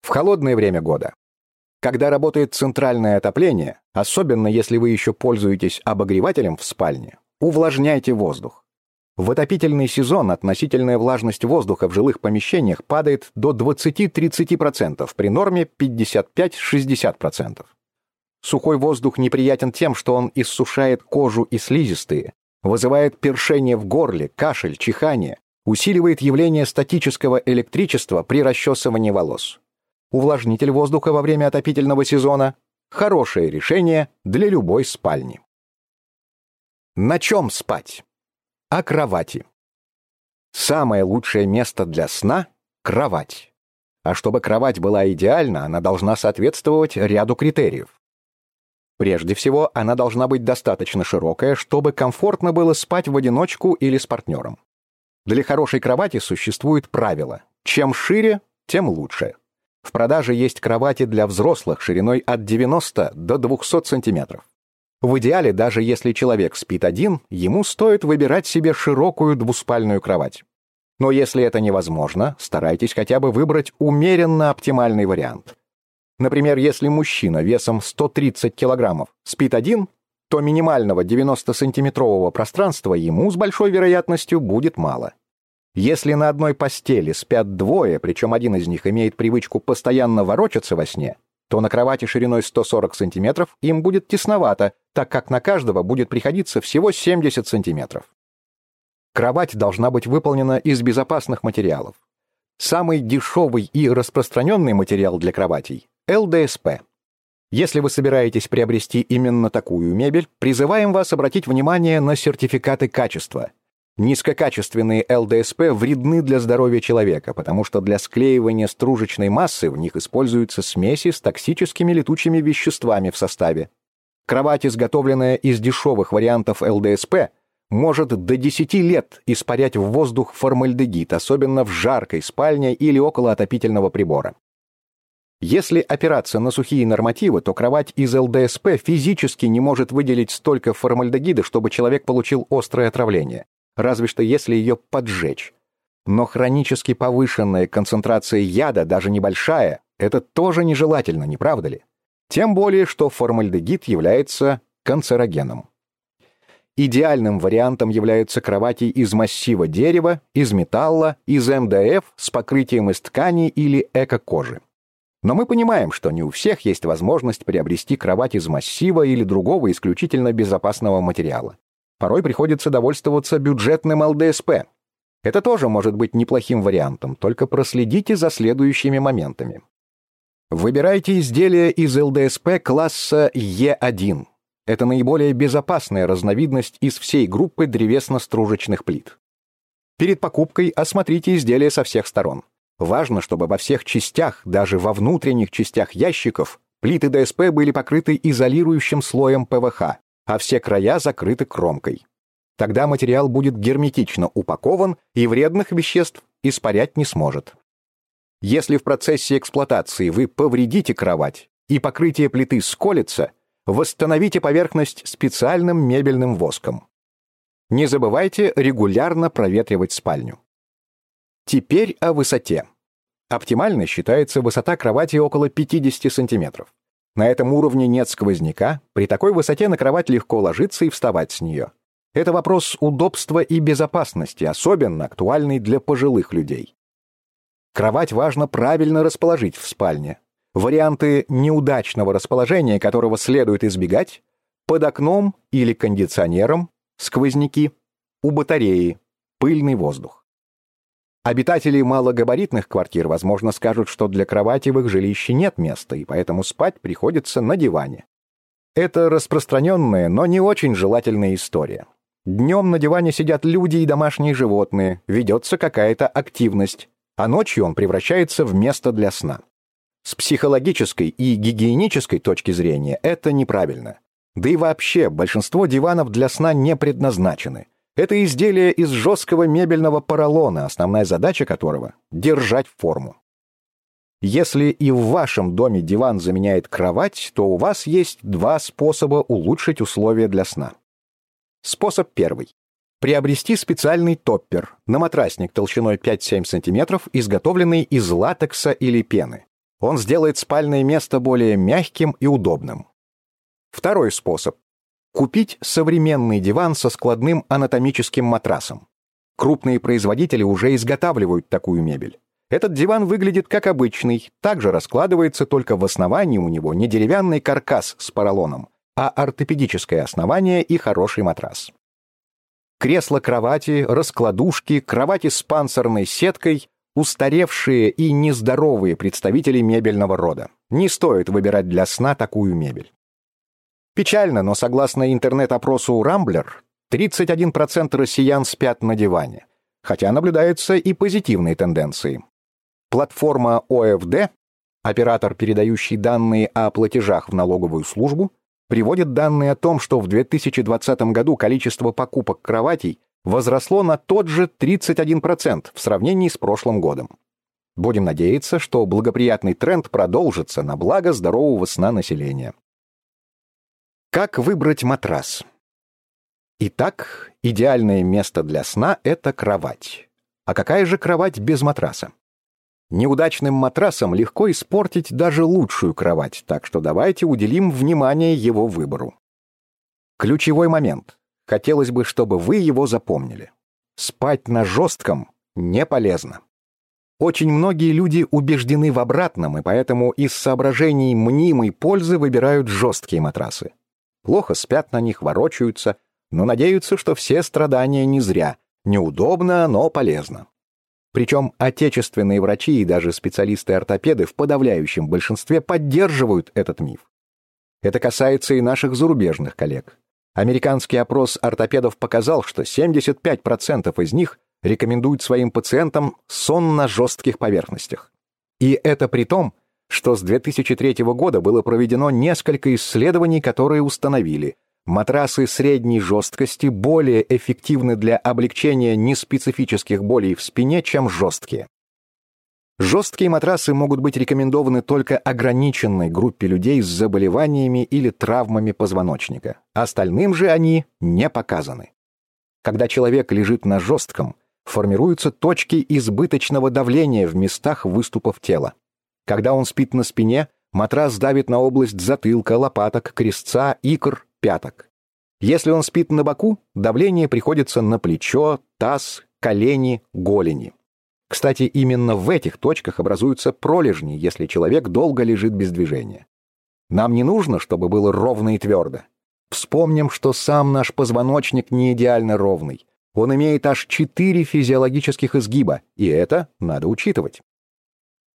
В холодное время года. Когда работает центральное отопление, особенно если вы еще пользуетесь обогревателем в спальне, увлажняйте воздух. В отопительный сезон относительная влажность воздуха в жилых помещениях падает до 20-30% при норме 55-60%. Сухой воздух неприятен тем, что он иссушает кожу и слизистые, вызывает першение в горле, кашель, чихание, усиливает явление статического электричества при расчесывании волос. Увлажнитель воздуха во время отопительного сезона – хорошее решение для любой спальни. На чем спать? О кровати. Самое лучшее место для сна – кровать. А чтобы кровать была идеальна, она должна соответствовать ряду критериев. Прежде всего, она должна быть достаточно широкая, чтобы комфортно было спать в одиночку или с партнером. Для хорошей кровати существует правило – чем шире, тем лучше. В продаже есть кровати для взрослых шириной от 90 до 200 сантиметров. В идеале, даже если человек спит один, ему стоит выбирать себе широкую двуспальную кровать. Но если это невозможно, старайтесь хотя бы выбрать умеренно оптимальный вариант. Например, если мужчина весом 130 килограммов спит один, то минимального 90-сантиметрового пространства ему с большой вероятностью будет мало. Если на одной постели спят двое, причем один из них имеет привычку постоянно ворочаться во сне, то на кровати шириной 140 сантиметров им будет тесновато, так как на каждого будет приходиться всего 70 сантиметров. Кровать должна быть выполнена из безопасных материалов. Самый дешевый и распространенный материал для кроватей ЛДСП. Если вы собираетесь приобрести именно такую мебель, призываем вас обратить внимание на сертификаты качества. Низкокачественные ЛДСП вредны для здоровья человека, потому что для склеивания стружечной массы в них используются смеси с токсическими летучими веществами в составе. Кровать, изготовленная из дешевых вариантов ЛДСП, может до 10 лет испарять в воздух формальдегид, особенно в жаркой спальне или около отопительного прибора. Если опираться на сухие нормативы, то кровать из ЛДСП физически не может выделить столько формальдегида, чтобы человек получил острое отравление, разве что если ее поджечь. Но хронически повышенная концентрация яда, даже небольшая, это тоже нежелательно, не правда ли? Тем более, что формальдегид является канцерогеном. Идеальным вариантом являются кровати из массива дерева, из металла, из МДФ с покрытием из ткани или эко-кожи. Но мы понимаем, что не у всех есть возможность приобрести кровать из массива или другого исключительно безопасного материала. Порой приходится довольствоваться бюджетным ЛДСП. Это тоже может быть неплохим вариантом, только проследите за следующими моментами. Выбирайте изделия из ЛДСП класса Е1. Это наиболее безопасная разновидность из всей группы древесно-стружечных плит. Перед покупкой осмотрите изделие со всех сторон. Важно, чтобы во всех частях, даже во внутренних частях ящиков, плиты ДСП были покрыты изолирующим слоем ПВХ, а все края закрыты кромкой. Тогда материал будет герметично упакован и вредных веществ испарять не сможет. Если в процессе эксплуатации вы повредите кровать и покрытие плиты сколется, восстановите поверхность специальным мебельным воском. Не забывайте регулярно проветривать спальню. Теперь о высоте. Оптимально считается высота кровати около 50 сантиметров. На этом уровне нет сквозняка, при такой высоте на кровать легко ложиться и вставать с нее. Это вопрос удобства и безопасности, особенно актуальный для пожилых людей. Кровать важно правильно расположить в спальне. Варианты неудачного расположения, которого следует избегать, под окном или кондиционером, сквозняки, у батареи, пыльный воздух. Обитатели малогабаритных квартир, возможно, скажут, что для кровати в их жилище нет места, и поэтому спать приходится на диване. Это распространенная, но не очень желательная история. Днем на диване сидят люди и домашние животные, ведется какая-то активность, а ночью он превращается в место для сна. С психологической и гигиенической точки зрения это неправильно. Да и вообще, большинство диванов для сна не предназначены. Это изделие из жесткого мебельного поролона, основная задача которого — держать форму. Если и в вашем доме диван заменяет кровать, то у вас есть два способа улучшить условия для сна. Способ первый. Приобрести специальный топпер, на матрасник толщиной 5-7 см, изготовленный из латекса или пены. Он сделает спальное место более мягким и удобным. Второй способ. Купить современный диван со складным анатомическим матрасом. Крупные производители уже изготавливают такую мебель. Этот диван выглядит как обычный, также раскладывается, только в основании у него не деревянный каркас с поролоном, а ортопедическое основание и хороший матрас. Кресла-кровати, раскладушки, кровати с панцирной сеткой — устаревшие и нездоровые представители мебельного рода. Не стоит выбирать для сна такую мебель. Печально, но согласно интернет-опросу Рамблер, 31% россиян спят на диване, хотя наблюдаются и позитивные тенденции. Платформа ОФД, оператор, передающий данные о платежах в налоговую службу, приводит данные о том, что в 2020 году количество покупок кроватей возросло на тот же 31% в сравнении с прошлым годом. Будем надеяться, что благоприятный тренд продолжится на благо здорового сна населения. Как выбрать матрас? Итак, идеальное место для сна — это кровать. А какая же кровать без матраса? Неудачным матрасом легко испортить даже лучшую кровать, так что давайте уделим внимание его выбору. Ключевой момент. Хотелось бы, чтобы вы его запомнили. Спать на жестком не полезно. Очень многие люди убеждены в обратном, и поэтому из соображений мнимой пользы выбирают жесткие матрасы плохо спят на них, ворочаются, но надеются, что все страдания не зря. Неудобно, но полезно. Причем отечественные врачи и даже специалисты-ортопеды в подавляющем большинстве поддерживают этот миф. Это касается и наших зарубежных коллег. Американский опрос ортопедов показал, что 75% из них рекомендуют своим пациентам сон на жестких поверхностях. И это при том, что с 2003 года было проведено несколько исследований, которые установили, матрасы средней жесткости более эффективны для облегчения неспецифических болей в спине, чем жесткие. Жесткие матрасы могут быть рекомендованы только ограниченной группе людей с заболеваниями или травмами позвоночника. Остальным же они не показаны. Когда человек лежит на жестком, формируются точки избыточного давления в местах выступов тела. Когда он спит на спине, матрас давит на область затылка, лопаток, крестца, икр, пяток. Если он спит на боку, давление приходится на плечо, таз, колени, голени. Кстати, именно в этих точках образуются пролежни, если человек долго лежит без движения. Нам не нужно, чтобы было ровно и твердо. Вспомним, что сам наш позвоночник не идеально ровный. Он имеет аж четыре физиологических изгиба, и это надо учитывать.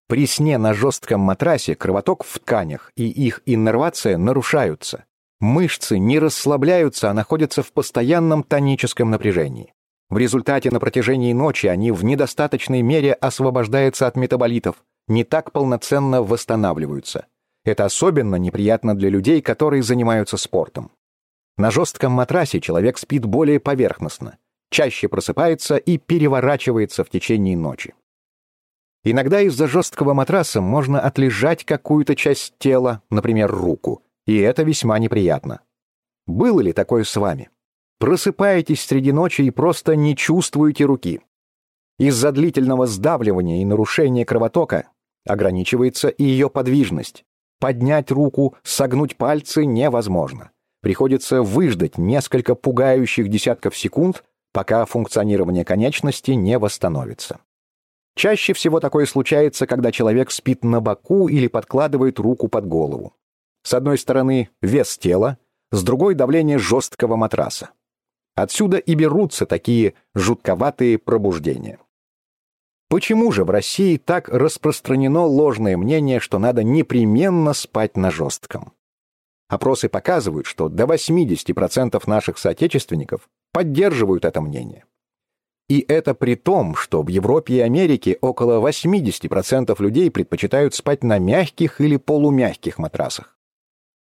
При сне на жестком матрасе кровоток в тканях и их иннервация нарушаются. Мышцы не расслабляются, а находятся в постоянном тоническом напряжении. В результате на протяжении ночи они в недостаточной мере освобождаются от метаболитов, не так полноценно восстанавливаются. Это особенно неприятно для людей, которые занимаются спортом. На жестком матрасе человек спит более поверхностно, чаще просыпается и переворачивается в течение ночи. Иногда из-за жесткого матраса можно отлежать какую-то часть тела, например, руку, и это весьма неприятно. Было ли такое с вами? Просыпаетесь среди ночи и просто не чувствуете руки. Из-за длительного сдавливания и нарушения кровотока ограничивается и ее подвижность. Поднять руку, согнуть пальцы невозможно. Приходится выждать несколько пугающих десятков секунд, пока функционирование конечности не восстановится. Чаще всего такое случается, когда человек спит на боку или подкладывает руку под голову. С одной стороны вес тела, с другой давление жесткого матраса. Отсюда и берутся такие жутковатые пробуждения. Почему же в России так распространено ложное мнение, что надо непременно спать на жестком? Опросы показывают, что до 80% наших соотечественников поддерживают это мнение. И это при том, что в Европе и Америке около 80% людей предпочитают спать на мягких или полумягких матрасах.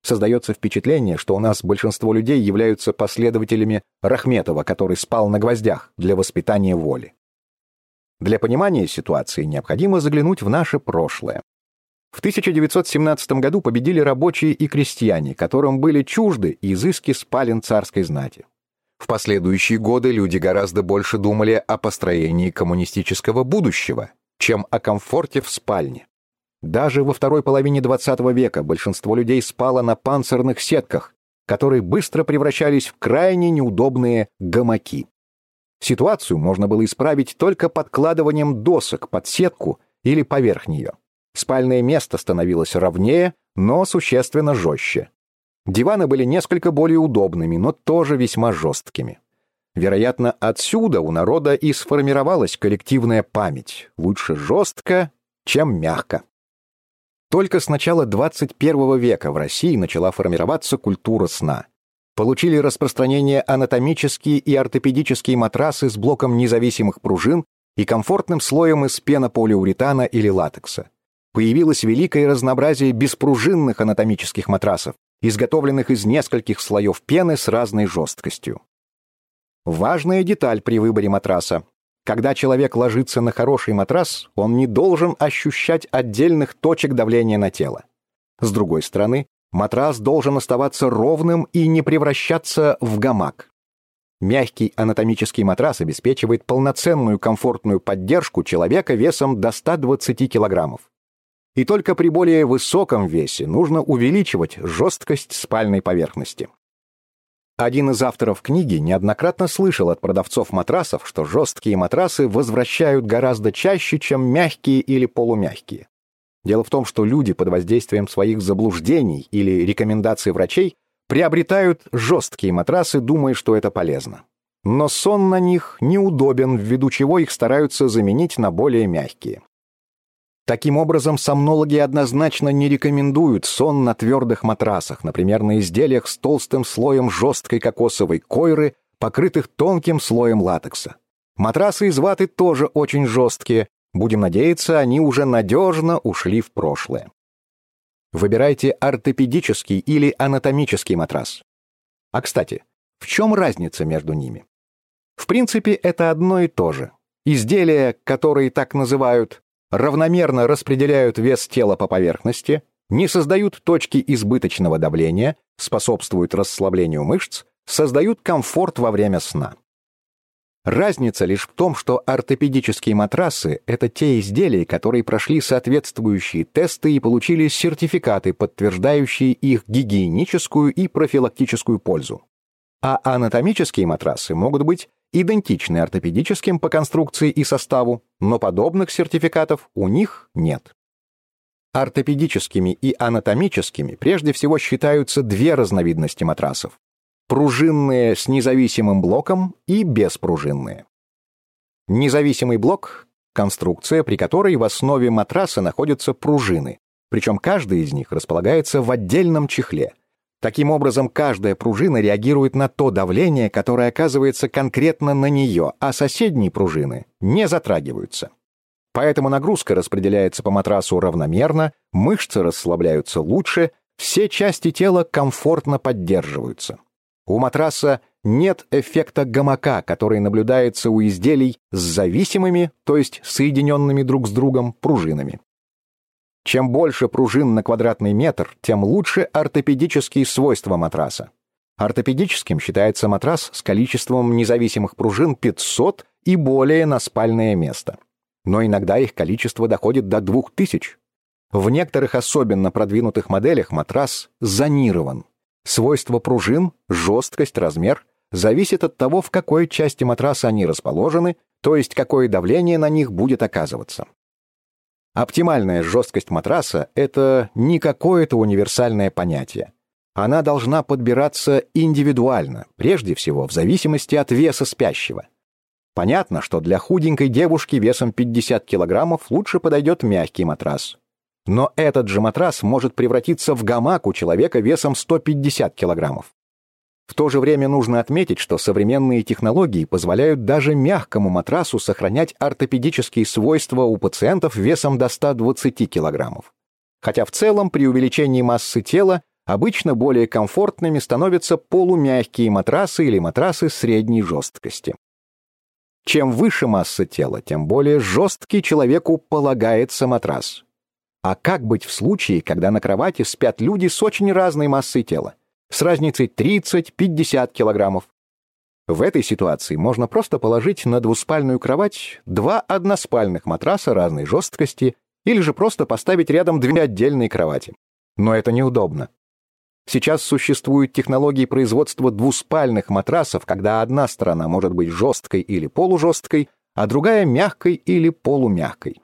Создается впечатление, что у нас большинство людей являются последователями Рахметова, который спал на гвоздях для воспитания воли. Для понимания ситуации необходимо заглянуть в наше прошлое. В 1917 году победили рабочие и крестьяне, которым были чужды изыски спален царской знати. В последующие годы люди гораздо больше думали о построении коммунистического будущего, чем о комфорте в спальне. Даже во второй половине XX века большинство людей спало на панцирных сетках, которые быстро превращались в крайне неудобные гамаки. Ситуацию можно было исправить только подкладыванием досок под сетку или поверх нее. Спальное место становилось ровнее, но существенно жестче. Диваны были несколько более удобными, но тоже весьма жесткими. Вероятно, отсюда у народа и сформировалась коллективная память. Лучше жестко, чем мягко. Только с начала 21 века в России начала формироваться культура сна. Получили распространение анатомические и ортопедические матрасы с блоком независимых пружин и комфортным слоем из пенополиуретана или латекса. Появилось великое разнообразие беспружинных анатомических матрасов, изготовленных из нескольких слоев пены с разной жесткостью. Важная деталь при выборе матраса когда человек ложится на хороший матрас, он не должен ощущать отдельных точек давления на тело. С другой стороны, матрас должен оставаться ровным и не превращаться в гамак. Мягкий анатомический матрас обеспечивает полноценную комфортную поддержку человека весом до 120 килограммов. И только при более высоком весе нужно увеличивать жесткость спальной поверхности. Один из авторов книги неоднократно слышал от продавцов матрасов, что жесткие матрасы возвращают гораздо чаще, чем мягкие или полумягкие. Дело в том, что люди под воздействием своих заблуждений или рекомендаций врачей приобретают жесткие матрасы, думая, что это полезно. Но сон на них неудобен, ввиду чего их стараются заменить на более мягкие. Таким образом, сомнологи однозначно не рекомендуют сон на твердых матрасах, например, на изделиях с толстым слоем жесткой кокосовой койры, покрытых тонким слоем латекса. Матрасы из ваты тоже очень жесткие. Будем надеяться, они уже надежно ушли в прошлое. Выбирайте ортопедический или анатомический матрас. А кстати, в чем разница между ними? В принципе, это одно и то же. Изделия, которые так называют, равномерно распределяют вес тела по поверхности, не создают точки избыточного давления, способствуют расслаблению мышц, создают комфорт во время сна. Разница лишь в том, что ортопедические матрасы — это те изделия, которые прошли соответствующие тесты и получили сертификаты, подтверждающие их гигиеническую и профилактическую пользу. А анатомические матрасы могут быть идентичны ортопедическим по конструкции и составу, но подобных сертификатов у них нет. Ортопедическими и анатомическими прежде всего считаются две разновидности матрасов. Пружинные с независимым блоком и беспружинные. Независимый блок — конструкция, при которой в основе матраса находятся пружины, причем каждая из них располагается в отдельном чехле — Таким образом, каждая пружина реагирует на то давление, которое оказывается конкретно на нее, а соседние пружины не затрагиваются. Поэтому нагрузка распределяется по матрасу равномерно, мышцы расслабляются лучше, все части тела комфортно поддерживаются. У матраса нет эффекта гамака, который наблюдается у изделий с зависимыми, то есть соединенными друг с другом, пружинами. Чем больше пружин на квадратный метр, тем лучше ортопедические свойства матраса. Ортопедическим считается матрас с количеством независимых пружин 500 и более на спальное место. Но иногда их количество доходит до 2000. В некоторых особенно продвинутых моделях матрас зонирован. Свойства пружин, жесткость, размер зависит от того, в какой части матраса они расположены, то есть какое давление на них будет оказываться. Оптимальная жесткость матраса — это не какое-то универсальное понятие. Она должна подбираться индивидуально, прежде всего в зависимости от веса спящего. Понятно, что для худенькой девушки весом 50 килограммов лучше подойдет мягкий матрас. Но этот же матрас может превратиться в гамак у человека весом 150 килограммов. В то же время нужно отметить, что современные технологии позволяют даже мягкому матрасу сохранять ортопедические свойства у пациентов весом до 120 килограммов. Хотя в целом при увеличении массы тела обычно более комфортными становятся полумягкие матрасы или матрасы средней жесткости. Чем выше масса тела, тем более жесткий человеку полагается матрас. А как быть в случае, когда на кровати спят люди с очень разной массой тела, с разницей 30-50 килограммов? В этой ситуации можно просто положить на двуспальную кровать два односпальных матраса разной жесткости или же просто поставить рядом две отдельные кровати. Но это неудобно. Сейчас существуют технологии производства двуспальных матрасов, когда одна сторона может быть жесткой или полужесткой, а другая мягкой или полумягкой.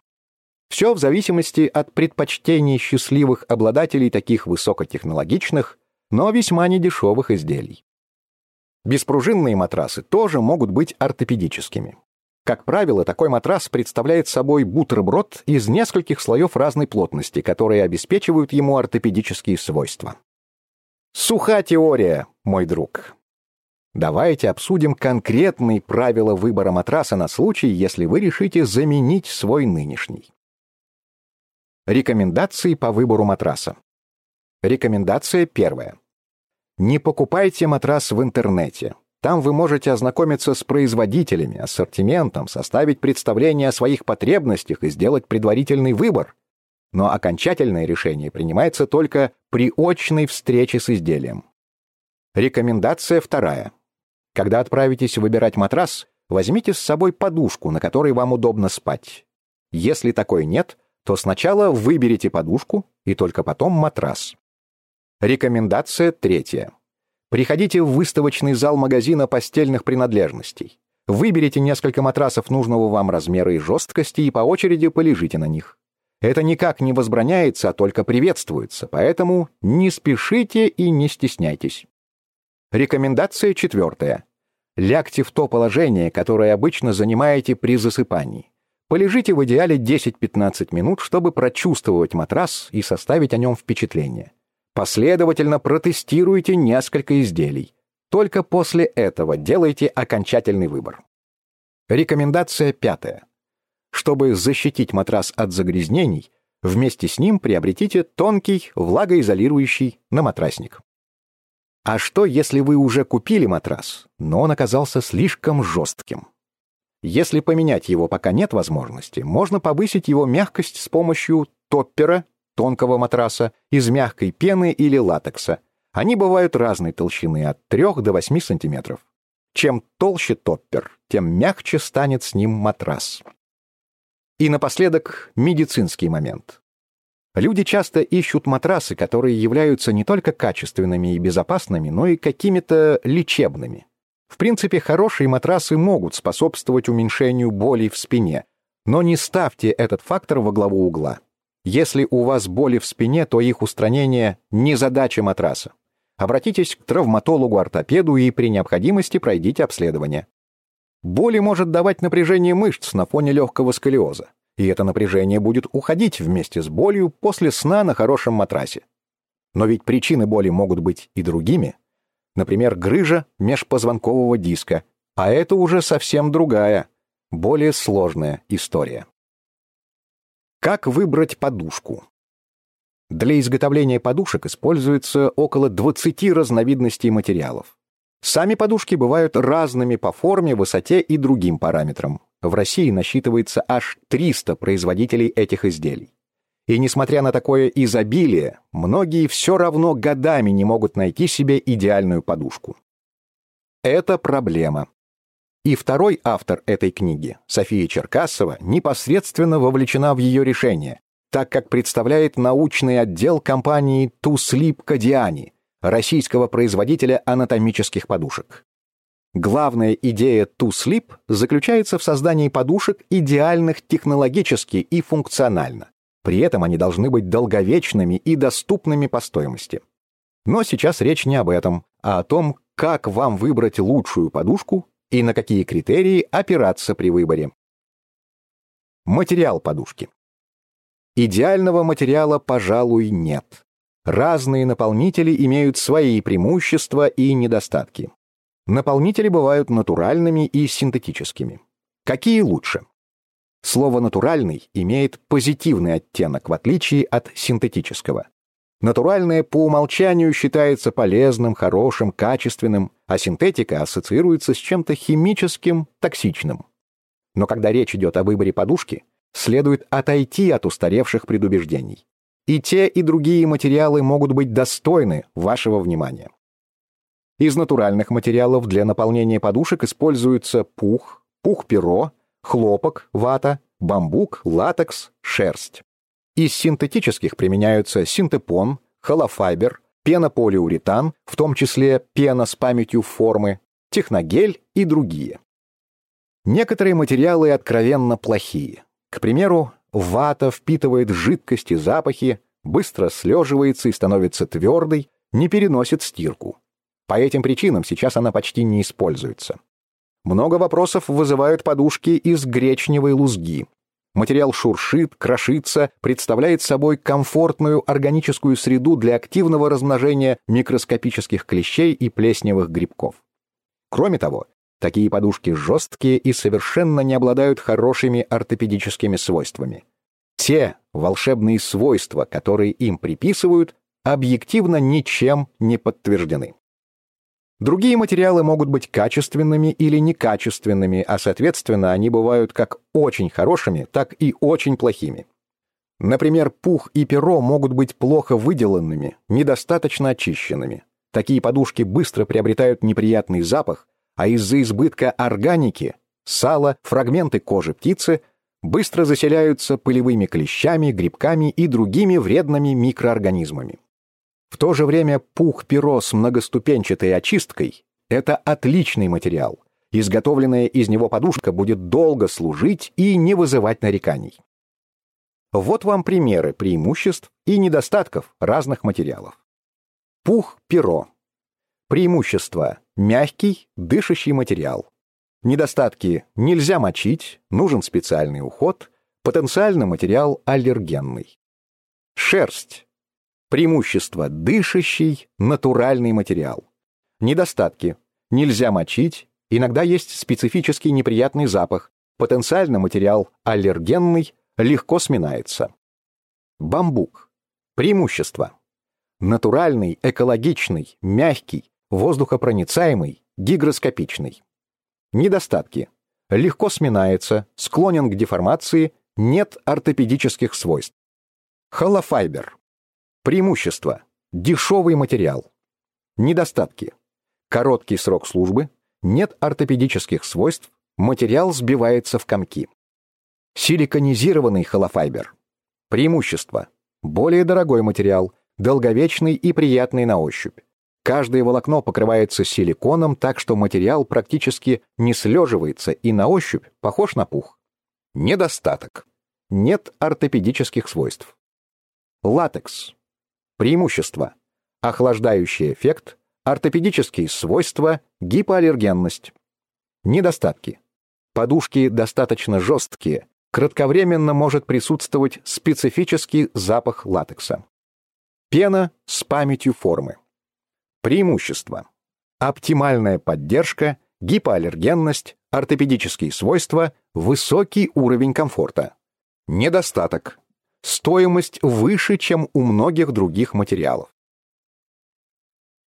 Все в зависимости от предпочтений счастливых обладателей таких высокотехнологичных, но весьма недешевых изделий. Беспружинные матрасы тоже могут быть ортопедическими. Как правило, такой матрас представляет собой бутерброд из нескольких слоев разной плотности, которые обеспечивают ему ортопедические свойства. Суха теория, мой друг. Давайте обсудим конкретные правила выбора матраса на случай, если вы решите заменить свой нынешний. Рекомендации по выбору матраса. Рекомендация первая. Не покупайте матрас в интернете. Там вы можете ознакомиться с производителями, ассортиментом, составить представление о своих потребностях и сделать предварительный выбор но окончательное решение принимается только при очной встрече с изделием. Рекомендация вторая. Когда отправитесь выбирать матрас, возьмите с собой подушку, на которой вам удобно спать. Если такой нет, то сначала выберите подушку и только потом матрас. Рекомендация третья. Приходите в выставочный зал магазина постельных принадлежностей. Выберите несколько матрасов нужного вам размера и жесткости и по очереди полежите на них. Это никак не возбраняется, а только приветствуется, поэтому не спешите и не стесняйтесь. Рекомендация четвертая. Лягте в то положение, которое обычно занимаете при засыпании. Полежите в идеале 10-15 минут, чтобы прочувствовать матрас и составить о нем впечатление. Последовательно протестируйте несколько изделий. Только после этого делайте окончательный выбор. Рекомендация пятая. Чтобы защитить матрас от загрязнений, вместе с ним приобретите тонкий влагоизолирующий наматрасник. А что, если вы уже купили матрас, но он оказался слишком жестким? Если поменять его пока нет возможности, можно повысить его мягкость с помощью топпера, тонкого матраса, из мягкой пены или латекса. Они бывают разной толщины, от 3 до 8 сантиметров. Чем толще топпер, тем мягче станет с ним матрас. И напоследок медицинский момент. Люди часто ищут матрасы, которые являются не только качественными и безопасными, но и какими-то лечебными. В принципе, хорошие матрасы могут способствовать уменьшению боли в спине, но не ставьте этот фактор во главу угла. Если у вас боли в спине, то их устранение не задача матраса. Обратитесь к травматологу-ортопеду и при необходимости пройдите обследование. Боли может давать напряжение мышц на фоне легкого сколиоза, и это напряжение будет уходить вместе с болью после сна на хорошем матрасе. Но ведь причины боли могут быть и другими. Например, грыжа межпозвонкового диска, а это уже совсем другая, более сложная история. Как выбрать подушку? Для изготовления подушек используется около 20 разновидностей материалов. Сами подушки бывают разными по форме, высоте и другим параметрам. В России насчитывается аж 300 производителей этих изделий. И несмотря на такое изобилие, многие все равно годами не могут найти себе идеальную подушку. Это проблема. И второй автор этой книги, София Черкасова, непосредственно вовлечена в ее решение, так как представляет научный отдел компании Туслип Кадиани, российского производителя анатомических подушек. Главная идея Туслип заключается в создании подушек идеальных технологически и функционально. При этом они должны быть долговечными и доступными по стоимости. Но сейчас речь не об этом, а о том, как вам выбрать лучшую подушку и на какие критерии опираться при выборе. Материал подушки. Идеального материала, пожалуй, нет. Разные наполнители имеют свои преимущества и недостатки. Наполнители бывают натуральными и синтетическими. Какие лучше? Слово «натуральный» имеет позитивный оттенок, в отличие от синтетического. Натуральное по умолчанию считается полезным, хорошим, качественным, а синтетика ассоциируется с чем-то химическим, токсичным. Но когда речь идет о выборе подушки, следует отойти от устаревших предубеждений. И те, и другие материалы могут быть достойны вашего внимания. Из натуральных материалов для наполнения подушек используются пух, пух-перо, хлопок, вата, бамбук, латекс, шерсть. Из синтетических применяются синтепон, холофайбер, пенополиуретан, в том числе пена с памятью формы, техногель и другие. Некоторые материалы откровенно плохие. К примеру, вата впитывает жидкости, запахи, быстро слеживается и становится твердой, не переносит стирку. По этим причинам сейчас она почти не используется. Много вопросов вызывают подушки из гречневой лузги. Материал шуршит, крошится, представляет собой комфортную органическую среду для активного размножения микроскопических клещей и плесневых грибков. Кроме того, такие подушки жесткие и совершенно не обладают хорошими ортопедическими свойствами. Те волшебные свойства, которые им приписывают, объективно ничем не подтверждены. Другие материалы могут быть качественными или некачественными, а соответственно они бывают как очень хорошими, так и очень плохими. Например, пух и перо могут быть плохо выделанными, недостаточно очищенными. Такие подушки быстро приобретают неприятный запах, а из-за избытка органики сало, фрагменты кожи птицы быстро заселяются пылевыми клещами, грибками и другими вредными микроорганизмами. В то же время пух-перо с многоступенчатой очисткой — это отличный материал. Изготовленная из него подушка будет долго служить и не вызывать нареканий. Вот вам примеры преимуществ и недостатков разных материалов. Пух-перо. Преимущество – мягкий, дышащий материал. Недостатки – нельзя мочить, нужен специальный уход, потенциально материал аллергенный. Шерсть Преимущество – дышащий, натуральный материал. Недостатки – нельзя мочить, иногда есть специфический неприятный запах, потенциально материал аллергенный, легко сминается. Бамбук. Преимущество. Натуральный, экологичный, мягкий, воздухопроницаемый, гигроскопичный. Недостатки. Легко сминается, склонен к деформации, нет ортопедических свойств. Холофайбер. Преимущества. Дешевый материал. Недостатки. Короткий срок службы, нет ортопедических свойств, материал сбивается в комки. Силиконизированный холофайбер. Преимущество. Более дорогой материал, долговечный и приятный на ощупь. Каждое волокно покрывается силиконом, так что материал практически не слеживается и на ощупь похож на пух. Недостаток. Нет ортопедических свойств. Латекс. Преимущества. Охлаждающий эффект, ортопедические свойства, гипоаллергенность. Недостатки. Подушки достаточно жесткие, кратковременно может присутствовать специфический запах латекса. Пена с памятью формы. Преимущества. Оптимальная поддержка, гипоаллергенность, ортопедические свойства, высокий уровень комфорта. Недостаток стоимость выше, чем у многих других материалов.